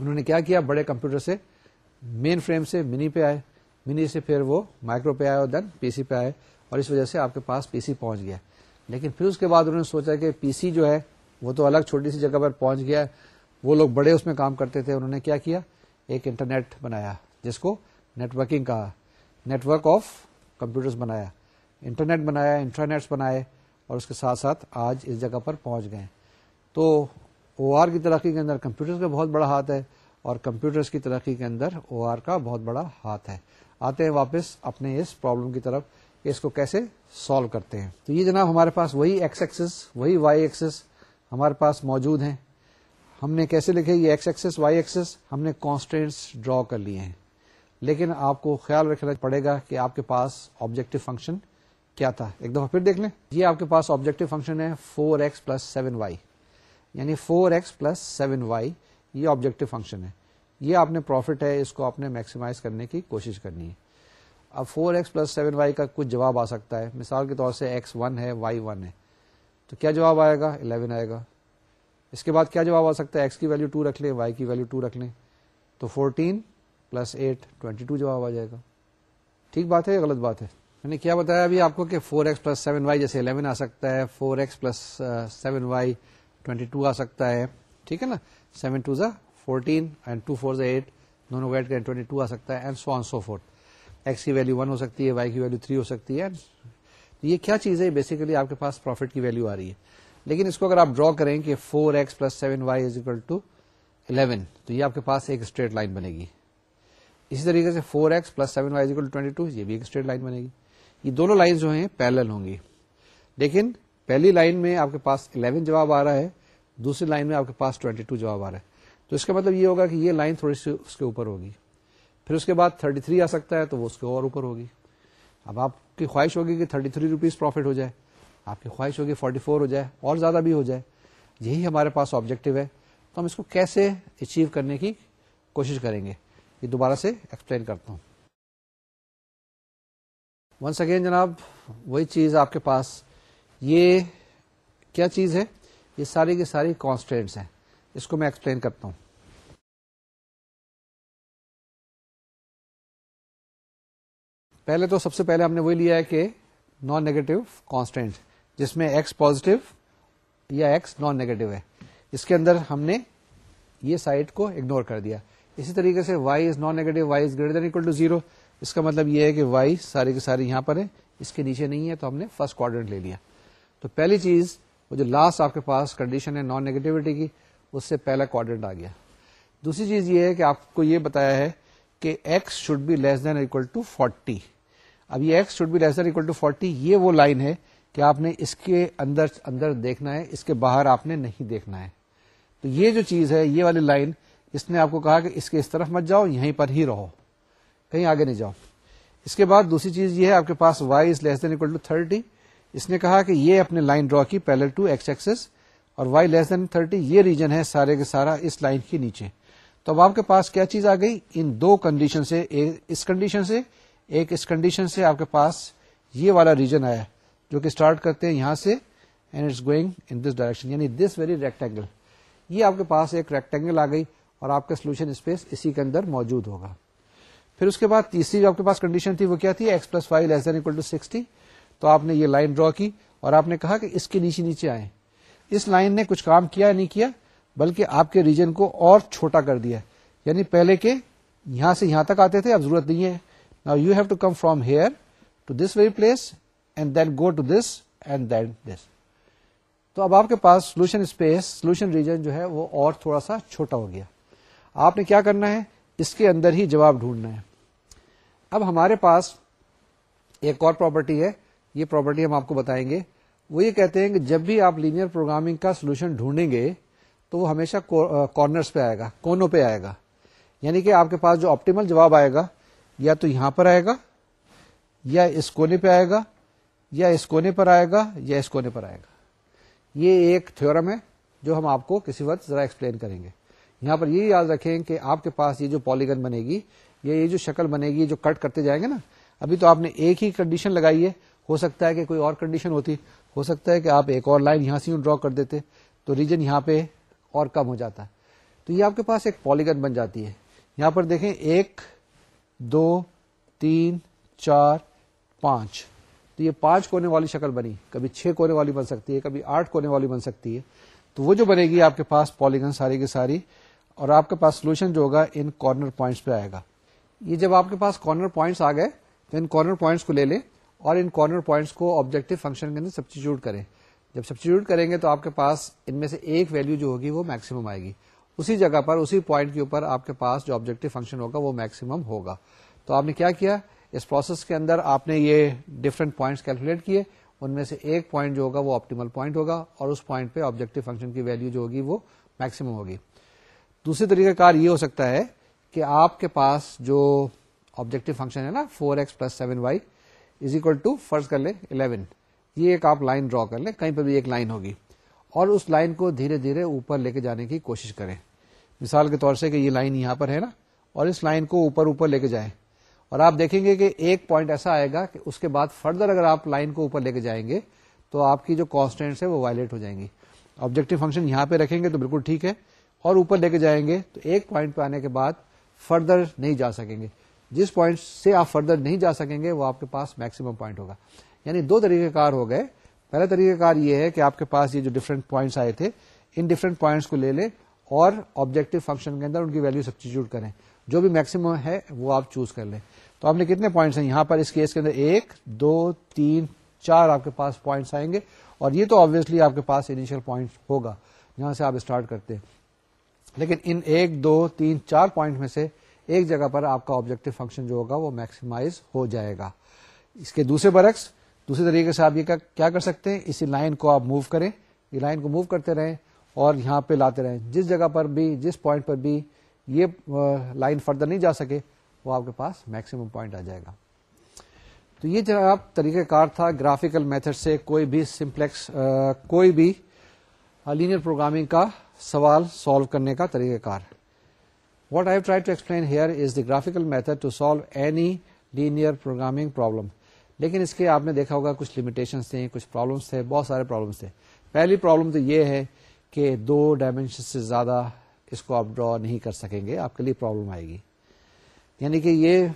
انہوں نے کیا کیا بڑے کمپیوٹر سے مین فریم سے منی پہ آئے منی سے پھر وہ مائکرو پہ آئے اور دین پی سی پہ آئے اور اس وجہ سے آپ کے پاس پی سی پہنچ گیا لیکن پھر اس کے بعد انہوں نے سوچا کہ پی سی جو ہے وہ تو الگ چھوٹی سی جگہ پر پہنچ گیا ہے وہ لوگ بڑے اس میں کام کرتے تھے انہوں نے کیا کیا ایک انٹرنیٹ بنایا جس کو نیٹورکنگ کہا نیٹورک آف کمپیوٹرز بنایا انٹرنیٹ بنایا انٹرنیٹس بنائے اور اس کے ساتھ ساتھ آج اس جگہ پر پہنچ گئے تو او آر کی ترقی کے اندر کمپیوٹر کا بہت بڑا ہاتھ ہے اور کمپیوٹر کی ترقی کے اندر او آر کا بہت بڑا ہاتھ ہے آتے ہیں واپس اپنے اس پرابلم کی طرف اس کو کیسے سالو کرتے ہیں تو یہ جناب ہمارے پاس وہی ایکس ایکسس وہی وائی ایکسس ہمارے پاس موجود ہیں ہم نے کیسے لکھے یہ ایکس ایکسس وائی ایکسس ہم نے کانسٹینٹس ڈرا کر لیے ہیں لیکن آپ کو خیال رکھنا پڑے گا کہ آپ کے پاس آبجیکٹو فنکشن کیا تھا ایک دفعہ پھر دیکھ لیں یہ آپ کے پاس آبجیکٹو فنکشن ہے four X plus seven Y یعنی four X plus seven Y یہ آبجیکٹو فنکشن ہے یہ آپ نے پروفٹ ہے اس کو آپ نے میکسیمائز کرنے کی کوشش کرنی ہے اب four X plus seven Y کا کچھ جواب آ سکتا ہے مثال کے طور سے ایکس ون ہے وائی ون ہے تو کیا جواب آئے گا الیون آئے گا اس کے بعد کیا جواب آ سکتا ہے ایکس کی ویلو ٹو رکھ لیں وائی کی ویلو ٹو رکھ لیں تو fourteen plus eight twenty two جواب آ جائے گا ٹھیک بات ہے یا غلط بات ہے میں نے کیا بتایا ابھی آپ کو کہ four X plus seven Y جیسے الیون آ سکتا ہے four X plus seven Y twenty two آ سکتا ہے ٹھیک ہے نا سیون ٹو ایکس کی ویلو ون ہو سکتی ہے وائی کی ویلو تھری ہو سکتی ہے یہ کیا چیز ہے بیسیکلی آپ کے پاس پروفٹ کی ویلو آ رہی ہے لیکن اس کو اگر آپ ڈرا کریں کہ four x plus seven y equal to eleven تو یہ آپ کے پاس ایک اسٹریٹ لائن بنے گی اسی طریقے سے four x plus seven y is equal twenty two یہ بھی ایک اسٹریٹ لائن بنے گی یہ دونوں لائن جو ہیں پیرل ہوں گی لیکن پہلی لائن میں آپ کے پاس 11 جواب آ رہا ہے دوسری لائن میں آپ کے پاس 22 جواب آ رہا ہے تو اس کا مطلب یہ ہوگا کہ یہ لائن تھوڑی سی اس کے اوپر ہوگی پھر اس کے بعد 33 آ سکتا ہے تو وہ اس کے اور اوپر ہوگی اب آپ کی خواہش ہوگی کہ 33 تھری روپیز پروفٹ ہو جائے آپ کی خواہش ہوگی 44 ہو جائے اور زیادہ بھی ہو جائے یہی ہمارے پاس آبجیکٹو ہے تو ہم اس کو کیسے اچیو کرنے کی کوشش کریں گے یہ دوبارہ سے ایکسپلین کرتا ہوں ونس اگین جناب وہی چیز آپ کے پاس یہ کیا چیز ہے یہ ساری کی ساری کانسٹینٹس ہیں اس کو میں ایکسپلین کرتا ہوں پہلے تو سب سے پہلے ہم نے وہی لیا ہے کہ نان نیگیٹو کانسٹینٹ جس میں ایکس پازیٹو یا ایکس نان نیگیٹو ہے اس کے اندر ہم نے یہ سائڈ کو اگنور کر دیا اسی طریقے سے y is non negative y is greater than equal to zero اس کا مطلب یہ ہے کہ وائی سارے کے سارے یہاں پر ہے اس کے نیچے نہیں ہے تو ہم نے فرسٹ کوارڈنٹ لے لیا تو پہلی چیز وہ جو لاسٹ آپ کے پاس کنڈیشن ہے نان نیگیٹوٹی کی اس سے پہلا کوارڈنٹ آ گیا دوسری چیز یہ ہے کہ آپ کو یہ بتایا ہے کہ x should be less than equal to forty اب یہ x should be less than equal to forty یہ وہ لائن ہے کہ آپ نے اس کے اندر اندر دیکھنا ہے اس کے باہر آپ نے نہیں دیکھنا ہے تو یہ جو چیز ہے یہ والی لائن اس نے آپ کو کہا کہ اس کے اس طرف مت جاؤ یہیں پر ہی رہو کہیں آگے نہیں جاؤ اس کے بعد دوسری چیز یہ ہے آپ کے پاس y than equal to thirty اس نے کہا کہ یہ اپنے لائن ڈرا کی پہلے اور وائی لیس دین تھرٹی یہ ریجن ہے سارے کے سارا اس لائن کے نیچے تو اب آپ کے پاس کیا چیز آ گئی ان دو کنڈیشن سے ایک اس کنڈیشن سے آپ کے پاس یہ والا ریجن آیا جو کہ اسٹارٹ کرتے ہیں یہاں سے and it's going in this direction یعنی دس ویری ریکٹینگل یہ آپ کے پاس ایک ریکٹینگل آ گئی اور آپ کا سولوشن اسپیس اسی کے اندر موجود ہوگا پھر اس کے بعد تیسری جو آپ کے پاس کنڈیشن تھی وہ کیا تھی x plus five less than equal to sixty تو آپ نے یہ لائن ڈرا کی اور آپ نے کہا کہ اس کے نیچے نیچے آئے اس لائن نے کچھ کام کیا نہیں کیا بلکہ آپ کے ریجن کو اور چھوٹا کر دیا یعنی پہلے کے یہاں سے یہاں تک آتے تھے اب ضرورت نہیں ہے نا you have to come from here to this very place and then go to this and then this تو اب آپ کے پاس سولوشن اسپیس سولوشن ریجن جو ہے وہ اور تھوڑا سا چھوٹا ہو گیا آپ نے کیا کرنا ہے اس کے اندر ہی جواب ڈھونڈنا ہے اب ہمارے پاس ایک اور پراپرٹی ہے یہ پراپرٹی ہم آپ کو بتائیں گے وہ یہ کہتے ہیں کہ جب بھی آپ لینئر پروگرامنگ کا سولوشن ڈھونڈیں گے تو وہ ہمیشہ کارنرس پہ آئے گا کونوں پہ آئے گا یعنی کہ آپ کے پاس جو آپٹیمل جواب آئے گا یا تو یہاں پر آئے گا یا اس کونے پہ آئے گا یا اس کونے پر آئے گا یا اس کونے پر آئے گا یہ ایک تھورم ہے جو ہم آپ کو کسی وقت ذرا ایکسپلین کریں گے یہاں پر یہ یاد رکھیں کہ آپ کے پاس یہ جو پالیگن بنے گی یہ یہ جو شکل بنے گی جو کٹ کرتے جائیں گے نا ابھی تو آپ نے ایک ہی کنڈیشن لگائی ہے ہو سکتا ہے کہ کوئی اور کنڈیشن ہوتی ہو سکتا ہے کہ آپ ایک اور لائن یہاں سے ڈرا کر دیتے تو ریجن یہاں پہ اور کم ہو جاتا ہے تو یہ آپ کے پاس ایک پالیگن بن جاتی ہے یہاں پر دیکھیں ایک دو تین چار پانچ تو یہ پانچ کونے والی شکل بنی کبھی چھ کونے والی بن سکتی ہے کبھی آٹھ کونے والی بن سکتی ہے تو وہ جو بنے گی آپ کے پاس پالیگن ساری کے ساری اور آپ کے پاس سولوشن جو ہوگا ان کارنر پوائنٹس پہ آئے گا یہ جب آپ کے پاس کارنر پوائنٹس آ گئے تو ان کارنر پوائنٹس کو لے لیں اور ان کارنر پوائنٹس کو آبجیکٹو فنکشن کے اندر سبسٹیچیوٹ کریں جب سبسٹیچیوٹ کریں گے تو آپ کے پاس ان میں سے ایک ویلو جو ہوگی وہ میکسیمم آئے گی اسی جگہ پر اسی پوائنٹ کے اوپر آپ کے پاس جو آبجیکٹو فنکشن ہوگا وہ میکسیمم ہوگا تو آپ نے کیا کیا اس پروسیس کے اندر آپ نے یہ ڈفرنٹ پوائنٹس کیلکولیٹ کیے ان میں سے ایک پوائنٹ جو ہوگا وہ آپٹیمل پوائنٹ ہوگا اور اس پوائنٹ پہ آبجیکٹو فنکشن کی ویلو جو ہوگی وہ میکسیمم ہوگی دوسری طریقہ کار یہ ہو سکتا ہے کہ آپ کے پاس جو آبجیکٹو فنکشن ہے نا four x plus seven y is equal to فرض کر لیں الیون یہ ایک آپ لائن ڈرا کر لیں کہیں پہ بھی ایک لائن ہوگی اور اس لائن کو دھیرے دھیرے اوپر لے کے جانے کی کوشش کریں مثال کے طور سے کہ یہ لائن یہاں پر ہے نا اور اس لائن کو اوپر اوپر لے کے جائیں اور آپ دیکھیں گے کہ ایک پوائنٹ ایسا آئے گا کہ اس کے بعد فردر اگر آپ لائن کو اوپر لے کے جائیں گے تو آپ کی جو کانسٹینٹس ہے وہ وائلیٹ ہو جائیں گی آبجیکٹو فنکشن یہاں پہ رکھیں گے تو بالکل ٹھیک ہے اور اوپر لے کے جائیں گے تو ایک پوائنٹ پہ آنے کے بعد فردر نہیں جا سکیں گے جس پوائنٹ سے آپ فردر نہیں جا سکیں گے وہ آپ کے پاس میکسیمم پوائنٹ ہوگا یعنی دو طریقہ کار ہو گئے پہلا طریقہ کار یہ ہے کہ آپ کے پاس یہ جو ڈفرنٹ پوائنٹس آئے تھے ان ڈفرنٹ پوائنٹس کو لے لیں اور آبجیکٹو فنکشن کے اندر ان کی ویلو سبسٹیچیوٹ کریں جو بھی میکسیمم ہے وہ آپ چوز کر لیں تو آپ نے کتنے پوائنٹس ہیں یہاں پر اس کیس کے اندر ایک دو تین چار آپ کے پاس پوائنٹس آئیں گے اور یہ تو آبیسلی آپ کے پاس انیشیل پوائنٹ ہوگا جہاں سے آپ اسٹارٹ کرتے ہیں لیکن ان ایک دو تین چار پوائنٹ میں سے ایک جگہ پر آپ کا آبجیکٹو فنکشن جو ہوگا وہ میکسیمائز ہو جائے گا اس کے دوسرے برعکس دوسرے طریقے سے آپ یہ کیا کر سکتے ہیں اسی لائن کو آپ موو کریں یہ لائن کو موو کرتے رہیں اور یہاں پہ لاتے رہیں جس جگہ پر بھی جس پوائنٹ پر بھی یہ لائن فردر نہیں جا سکے وہ آپ کے پاس میکسیمم پوائنٹ آ جائے گا تو یہ آپ طریقہ کار تھا گرافیکل میتھڈ سے کوئی بھی سمپلیکس کوئی بھی لینئر پروگرامنگ کا سوال سالو کرنے کا طریقہ کار what I try to explain here is the graphical method to solve linear programming problem لیکن اس کے آپ نے دیکھا ہوگا کچھ لمیٹیشنس تھے کچھ پرابلمس تھے بہت سارے پرابلمس تھے پہلی پرابلم تو یہ ہے کہ دو ڈائمینشن سے زیادہ اس کو آپ ڈرا نہیں کر سکیں گے آپ کے لیے پرابلم آئے گی یعنی کہ یہ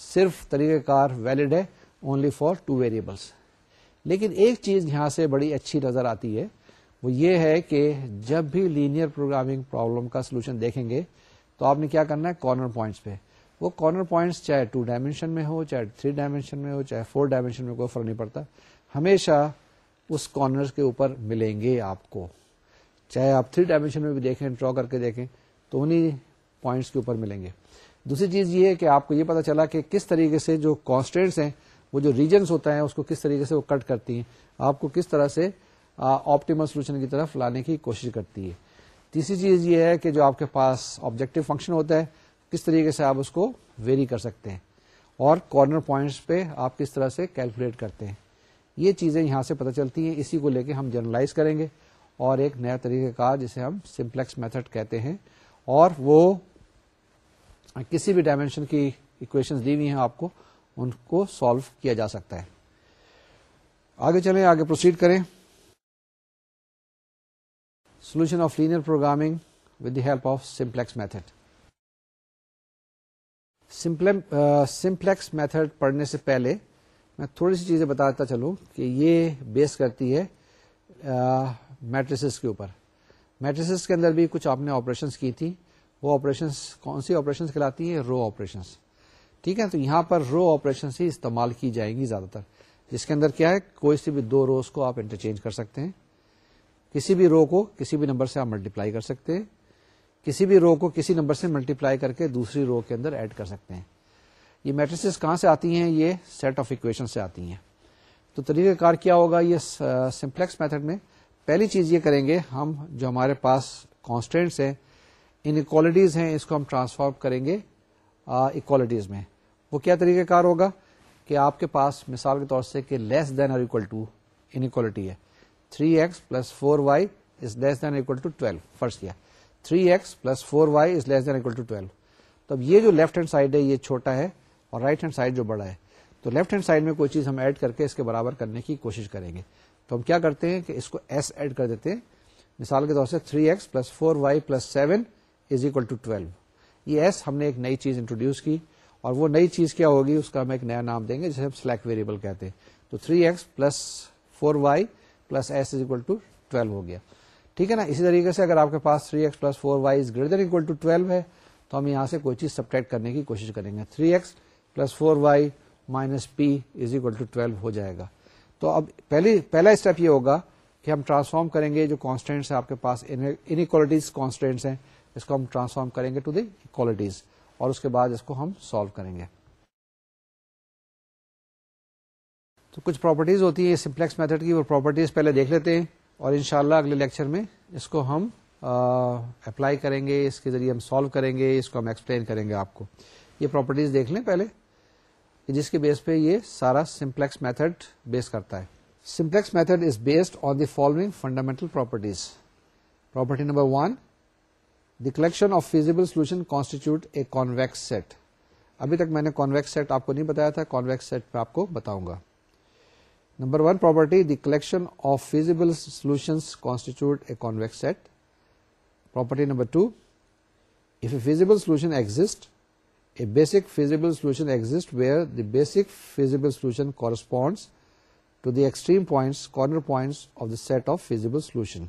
صرف طریقہ کار ویلڈ ہے اونلی فار ٹو ویریبلس لیکن ایک چیز یہاں سے بڑی اچھی نظر آتی ہے وہ یہ ہے کہ جب بھی لینئر پروگرامنگ پرابلم کا سولوشن دیکھیں گے تو آپ نے کیا کرنا ہے کارنر پوائنٹس پہ وہ کارنر پوائنٹس چاہے ٹو ڈائمینشن میں ہو چاہے تھری ڈائمینشن میں ہو چاہے فور ڈائمینشن میں کوئی فرق نہیں پڑتا ہمیشہ اس کارنر کے اوپر ملیں گے آپ کو چاہے آپ تھری ڈائمینشن میں بھی دیکھیں ڈرا کر کے دیکھیں تو انہیں پوائنٹس کے اوپر ملیں گے دوسری چیز یہ ہے کہ آپ کو یہ پتا چلا کہ کس طریقے سے جو کانسٹینٹس ہیں وہ جو ریجنس ہوتا ہے اس کو کس طریقے سے وہ کٹ کرتی ہیں آپ کو کس طرح سے آپٹیمل سولوشن کی طرف لانے کی کوشش کرتی ہے تیسری چیز یہ ہے کہ جو آپ کے پاس آبجیکٹو فنکشن ہوتا ہے کس طریقے سے آپ اس کو ویری کر سکتے ہیں اور کارنر پوائنٹس پہ آپ کس طرح سے کیلکولیٹ کرتے ہیں یہ چیزیں یہاں سے پتہ چلتی ہیں اسی کو لے کے ہم جرنلائز کریں گے اور ایک نیا طریقہ کار جسے ہم سمپلیکس میتھڈ کہتے ہیں اور وہ کسی بھی ڈائمینشن کی اکویشن دی ہوئی ہیں آپ کو ان کو سالو کیا جا سکتا ہے آگے چلیں آگے پروسیڈ کریں solution of linear programming with the help of simplex method simplex method پڑھنے سے پہلے میں تھوڑی سی چیزیں بتاتا چلوں کہ یہ بیس کرتی ہے میٹریسس کے اوپر میٹریسس کے اندر بھی کچھ آپ نے آپریشن کی تھی وہ آپریشنس کون سی آپریشن کہلاتی ہیں رو آپریشنس ٹھیک ہے تو یہاں پر رو آپریشن ہی استعمال کی جائیں گی زیادہ تر جس کے اندر کیا ہے کوئی سی بھی دو روز کو آپ انٹرچینج کر سکتے ہیں کسی بھی رو کو کسی بھی نمبر سے آپ ملٹیپلائی کر سکتے ہیں کسی بھی رو کو کسی نمبر سے ملٹیپلائی کر کے دوسری رو کے اندر ایڈ کر سکتے ہیں یہ میٹرس کہاں سے آتی ہیں یہ سیٹ آف اکویشن سے آتی ہیں تو طریقہ کار کیا ہوگا یہ سمپلیکس میتھڈ میں پہلی چیز یہ کریں گے ہم جو ہمارے پاس کانسٹینٹس ہیں انکوالٹیز ہیں اس کو ہم ٹرانسفارم کریں گے اکوالٹیز میں وہ کیا طریقہ کار ہوگا کہ آپ کے پاس مثال کے طور سے کہ less than or equal to inequality ہے three x plus four y's to twelve first کیا three x plus four y's تو یہ جو لیفٹ ہینڈ سائڈ ہے یہ چھوٹا ہے اور رائٹ ہینڈ سائڈ جو بڑا ہے تو لیفٹ ہینڈ سائڈ میں کوئی چیز ہم ایڈ کر کے اس کے برابر کرنے کی کوشش کریں گے تو ہم کیا کرتے ہیں کہ اس کو ایس ایڈ کر دیتے ہیں مثال کے طور سے three x plus four y plus seven is equal to twelve یہ ایس ہم نے ایک نئی چیز انٹروڈیوس کی اور وہ نئی چیز کیا ہوگی اس کا ہم ایک نیا نام دیں گے جسے ہم سلیکٹ ویریبل کہتے ہیں تو three x plus four y plus s is equal to twelve ہو گیا ٹھیک ہے نا اسی طریقے سے اگر آپ کے پاس three x plus four y is greater equal to twelve ہے تو ہم یہاں سے کوئی چیز سبٹ کرنے کی کوشش کریں گے three x plus four y minus p is equal to twelve ہو جائے گا تو اب پہلی پہلا اسٹیپ یہ ہوگا کہ ہم ٹرانسفارم کریں گے جو کانسٹینٹس آپ کے پاس انکوالٹیز کانسٹینٹس ہیں اس کو ہم ٹرانسفارم کریں گے ٹو دی اکوالٹیز اور اس کے بعد اس کو ہم سالو کریں گے تو کچھ پراپرٹیز ہوتی ہیں سمپلیکس میتھڈ کی وہ پراپرٹیز پہلے دیکھ لیتے ہیں اور انشاءاللہ اگلے لیکچر میں اس کو ہم اپلائی کریں گے اس کے ذریعے ہم سالو کریں گے اس کو ہم ایکسپلین کریں گے آپ کو یہ پراپرٹیز دیکھ لیں پہلے جس کے بیس پہ یہ سارا سمپلیکس میتھڈ بیس کرتا ہے simplex method is based on the following fundamental properties property number one the collection of feasible solution constitute a convex set ابھی تک میں نے کانویکس سیٹ آپ کو نہیں بتایا تھا کانویکس سیٹ پہ آپ کو بتاؤں گا Number one property, the collection of feasible solutions constitute a convex set. Property number two, if a feasible solution exists, a basic feasible solution exists where the basic feasible solution corresponds to the extreme points, corner points of the set of feasible solution.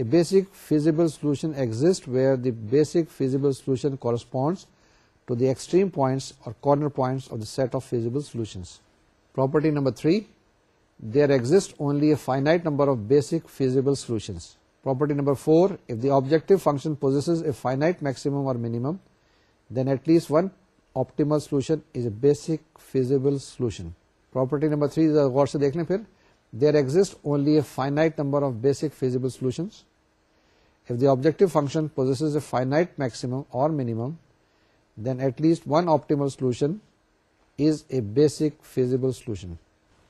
a basic feasible solution exists where the basic feasible solution corresponds solution پر غور سے دیکھ لیں پھر دےزلی فائنا feasible سولوشنٹیو functions a finite اور minimum then at least one optimal solution is a basic feasible solution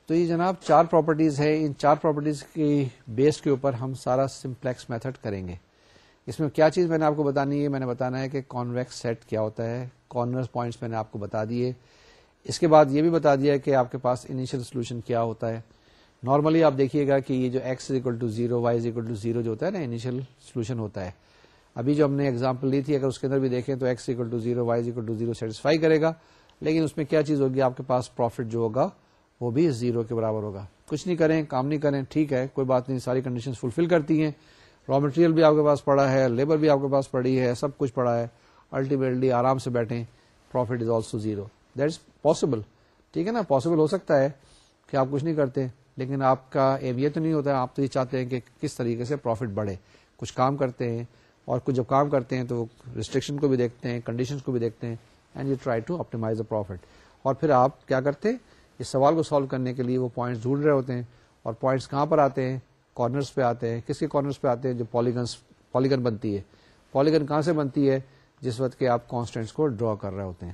تو یہ جناب چار پراپرٹیز ہے ان چار پراپرٹیز کی بیس کے اوپر ہم سارا سمپلیکس میتھڈ کریں گے اس میں کیا چیز میں نے آپ کو بتانی ہے میں نے بتانا ہے کہ کانویکس سیٹ کیا ہوتا ہے کارنر پوائنٹس میں نے آپ کو بتا دیے اس کے بعد یہ بھی بتا دیا کہ آپ کے پاس انیشیل سولوشن کیا ہوتا ہے نارملی آپ دیکھیے گا کہ یہ جو x is equal to zero y is equal to zero جو ہوتا ہے نا انیشیل سولوشن ہوتا ہے ابھی جو ہم نے اگزامپل لی تھی اگر اس کے اندر بھی دیکھیں تو x equal to zero y equal to zero satisfy کرے گا لیکن اس میں کیا چیز ہوگی آپ کے پاس پروفٹ جو ہوگا وہ بھی زیرو کے برابر ہوگا کچھ نہیں کریں کام نہیں کریں ٹھیک ہے کوئی بات نہیں ساری کنڈیشن فلفل کرتی ہیں را مٹیریل بھی آپ کے پاس پڑا ہے لیبر بھی آپ کے پاس پڑی ہے سب کچھ پڑا ہے الٹیمیٹلی آرام سے بیٹھے profit is also zero that is possible ٹھیک ہے نا پاسبل ہو سکتا ہے کہ آپ کچھ نہیں کرتے لیکن آپ کا ایم یہ تو نہیں ہوتا ہے آپ تو یہ چاہتے ہیں کہ کس طریقے سے پروفٹ بڑھے کچھ کام کرتے ہیں اور کچھ جب کام کرتے ہیں تو وہ ریسٹرکشن کو بھی دیکھتے ہیں کنڈیشن کو بھی دیکھتے ہیں and you try to profit اور پھر آپ کیا کرتے ہیں اس سوال کو سالو کرنے کے لیے وہ پوائنٹس ڈھونڈ رہے ہوتے ہیں اور پوائنٹس کہاں پر آتے ہیں کارنرس پہ آتے ہیں کس کے کارنرس پہ آتے ہیں جو پالیگنس پالیگن بنتی ہے پالیگن کہاں سے بنتی ہے جس وقت کے آپ کانسٹینٹس کو ڈرا کر رہے ہوتے ہیں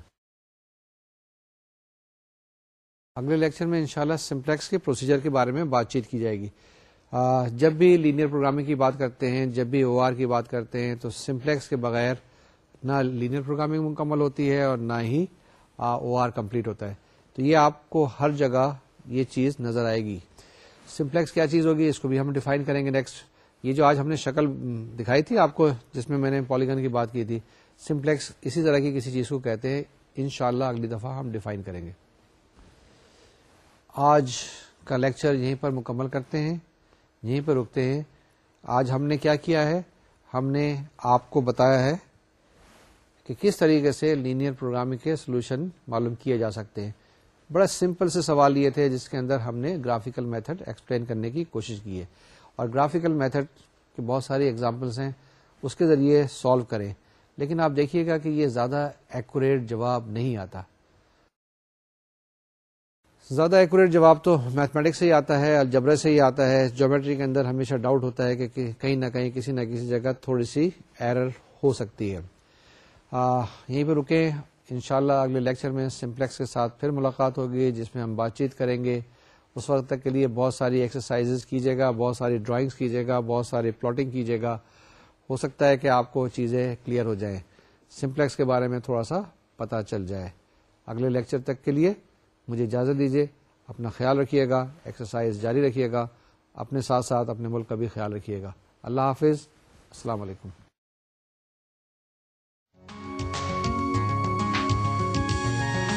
اگلے لیکچر میں انشاءاللہ شاء سمپلیکس کے پروسیجر کے بارے میں بات چیت کی جائے گی جب بھی لینئر پروگرامنگ کی بات کرتے ہیں جب بھی او آر کی بات کرتے ہیں تو سمپلیکس کے بغیر نہ لینئر پروگرامنگ مکمل ہوتی ہے اور نہ ہی او آر کمپلیٹ ہوتا ہے تو یہ آپ کو ہر جگہ یہ چیز نظر آئے گی سمپلیکس کیا چیز ہوگی اس کو بھی ہم ڈیفائن کریں گے نیکسٹ یہ جو آج ہم نے شکل دکھائی تھی آپ کو جس میں میں نے پالیگن کی بات کی تھی سمپلیکس اسی طرح کی کسی چیز کو کہتے ہیں انشاءاللہ اگلی دفعہ ہم ڈیفائن کریں گے آج کا لیکچر یہیں پر مکمل کرتے ہیں یہیں پہ رکتے ہیں آج ہم نے کیا کیا ہے ہم نے آپ کو بتایا ہے کہ کس طریقے سے لینئر پروگرام کے سولوشن معلوم کیے جا سکتے ہیں بڑا سمپل سے سوال یہ تھے جس کے اندر ہم نے گرافیکل میتھڈ ایکسپلین کرنے کی کوشش کی ہے اور گرافیکل میتھڈ کے بہت سارے ایگزامپلس ہیں اس کے ذریعے سالو کریں لیکن آپ دیکھیے گا کہ یہ زیادہ ایکوریٹ جواب نہیں آتا زیادہ ایکوریٹ جواب تو میتھمیٹکس سے ہی آتا ہے الجبرا سے ہی آتا ہے جومیٹری کے اندر ہمیشہ ڈاؤٹ ہوتا ہے کہ کہیں نہ کہیں کسی نہ کسی جگہ تھوڑی سی ایرر ہو سکتی ہے یہیں پہ رکیں انشاءاللہ اگلے لیکچر میں سمپلیکس کے ساتھ پھر ملاقات ہوگی جس میں ہم بات چیت کریں گے اس وقت تک کے لیے بہت ساری ایکسرسائز کیجیے گا بہت ساری ڈرائنگس کیجیے گا بہت ساری پلاٹنگ کیجیے گا ہو سکتا ہے کہ آپ کو چیزیں کلیئر ہو جائیں سمپلیکس کے بارے میں تھوڑا سا پتا چل جائے اگلے لیکچر تک کے لیے مجھے اجازت دیجیے اپنا خیال رکھیے گا ایکسرسائز جاری رکھیے گا اپنے ساتھ ساتھ اپنے ملک کا بھی خیال رکھیے گا اللہ حافظ السلام علیکم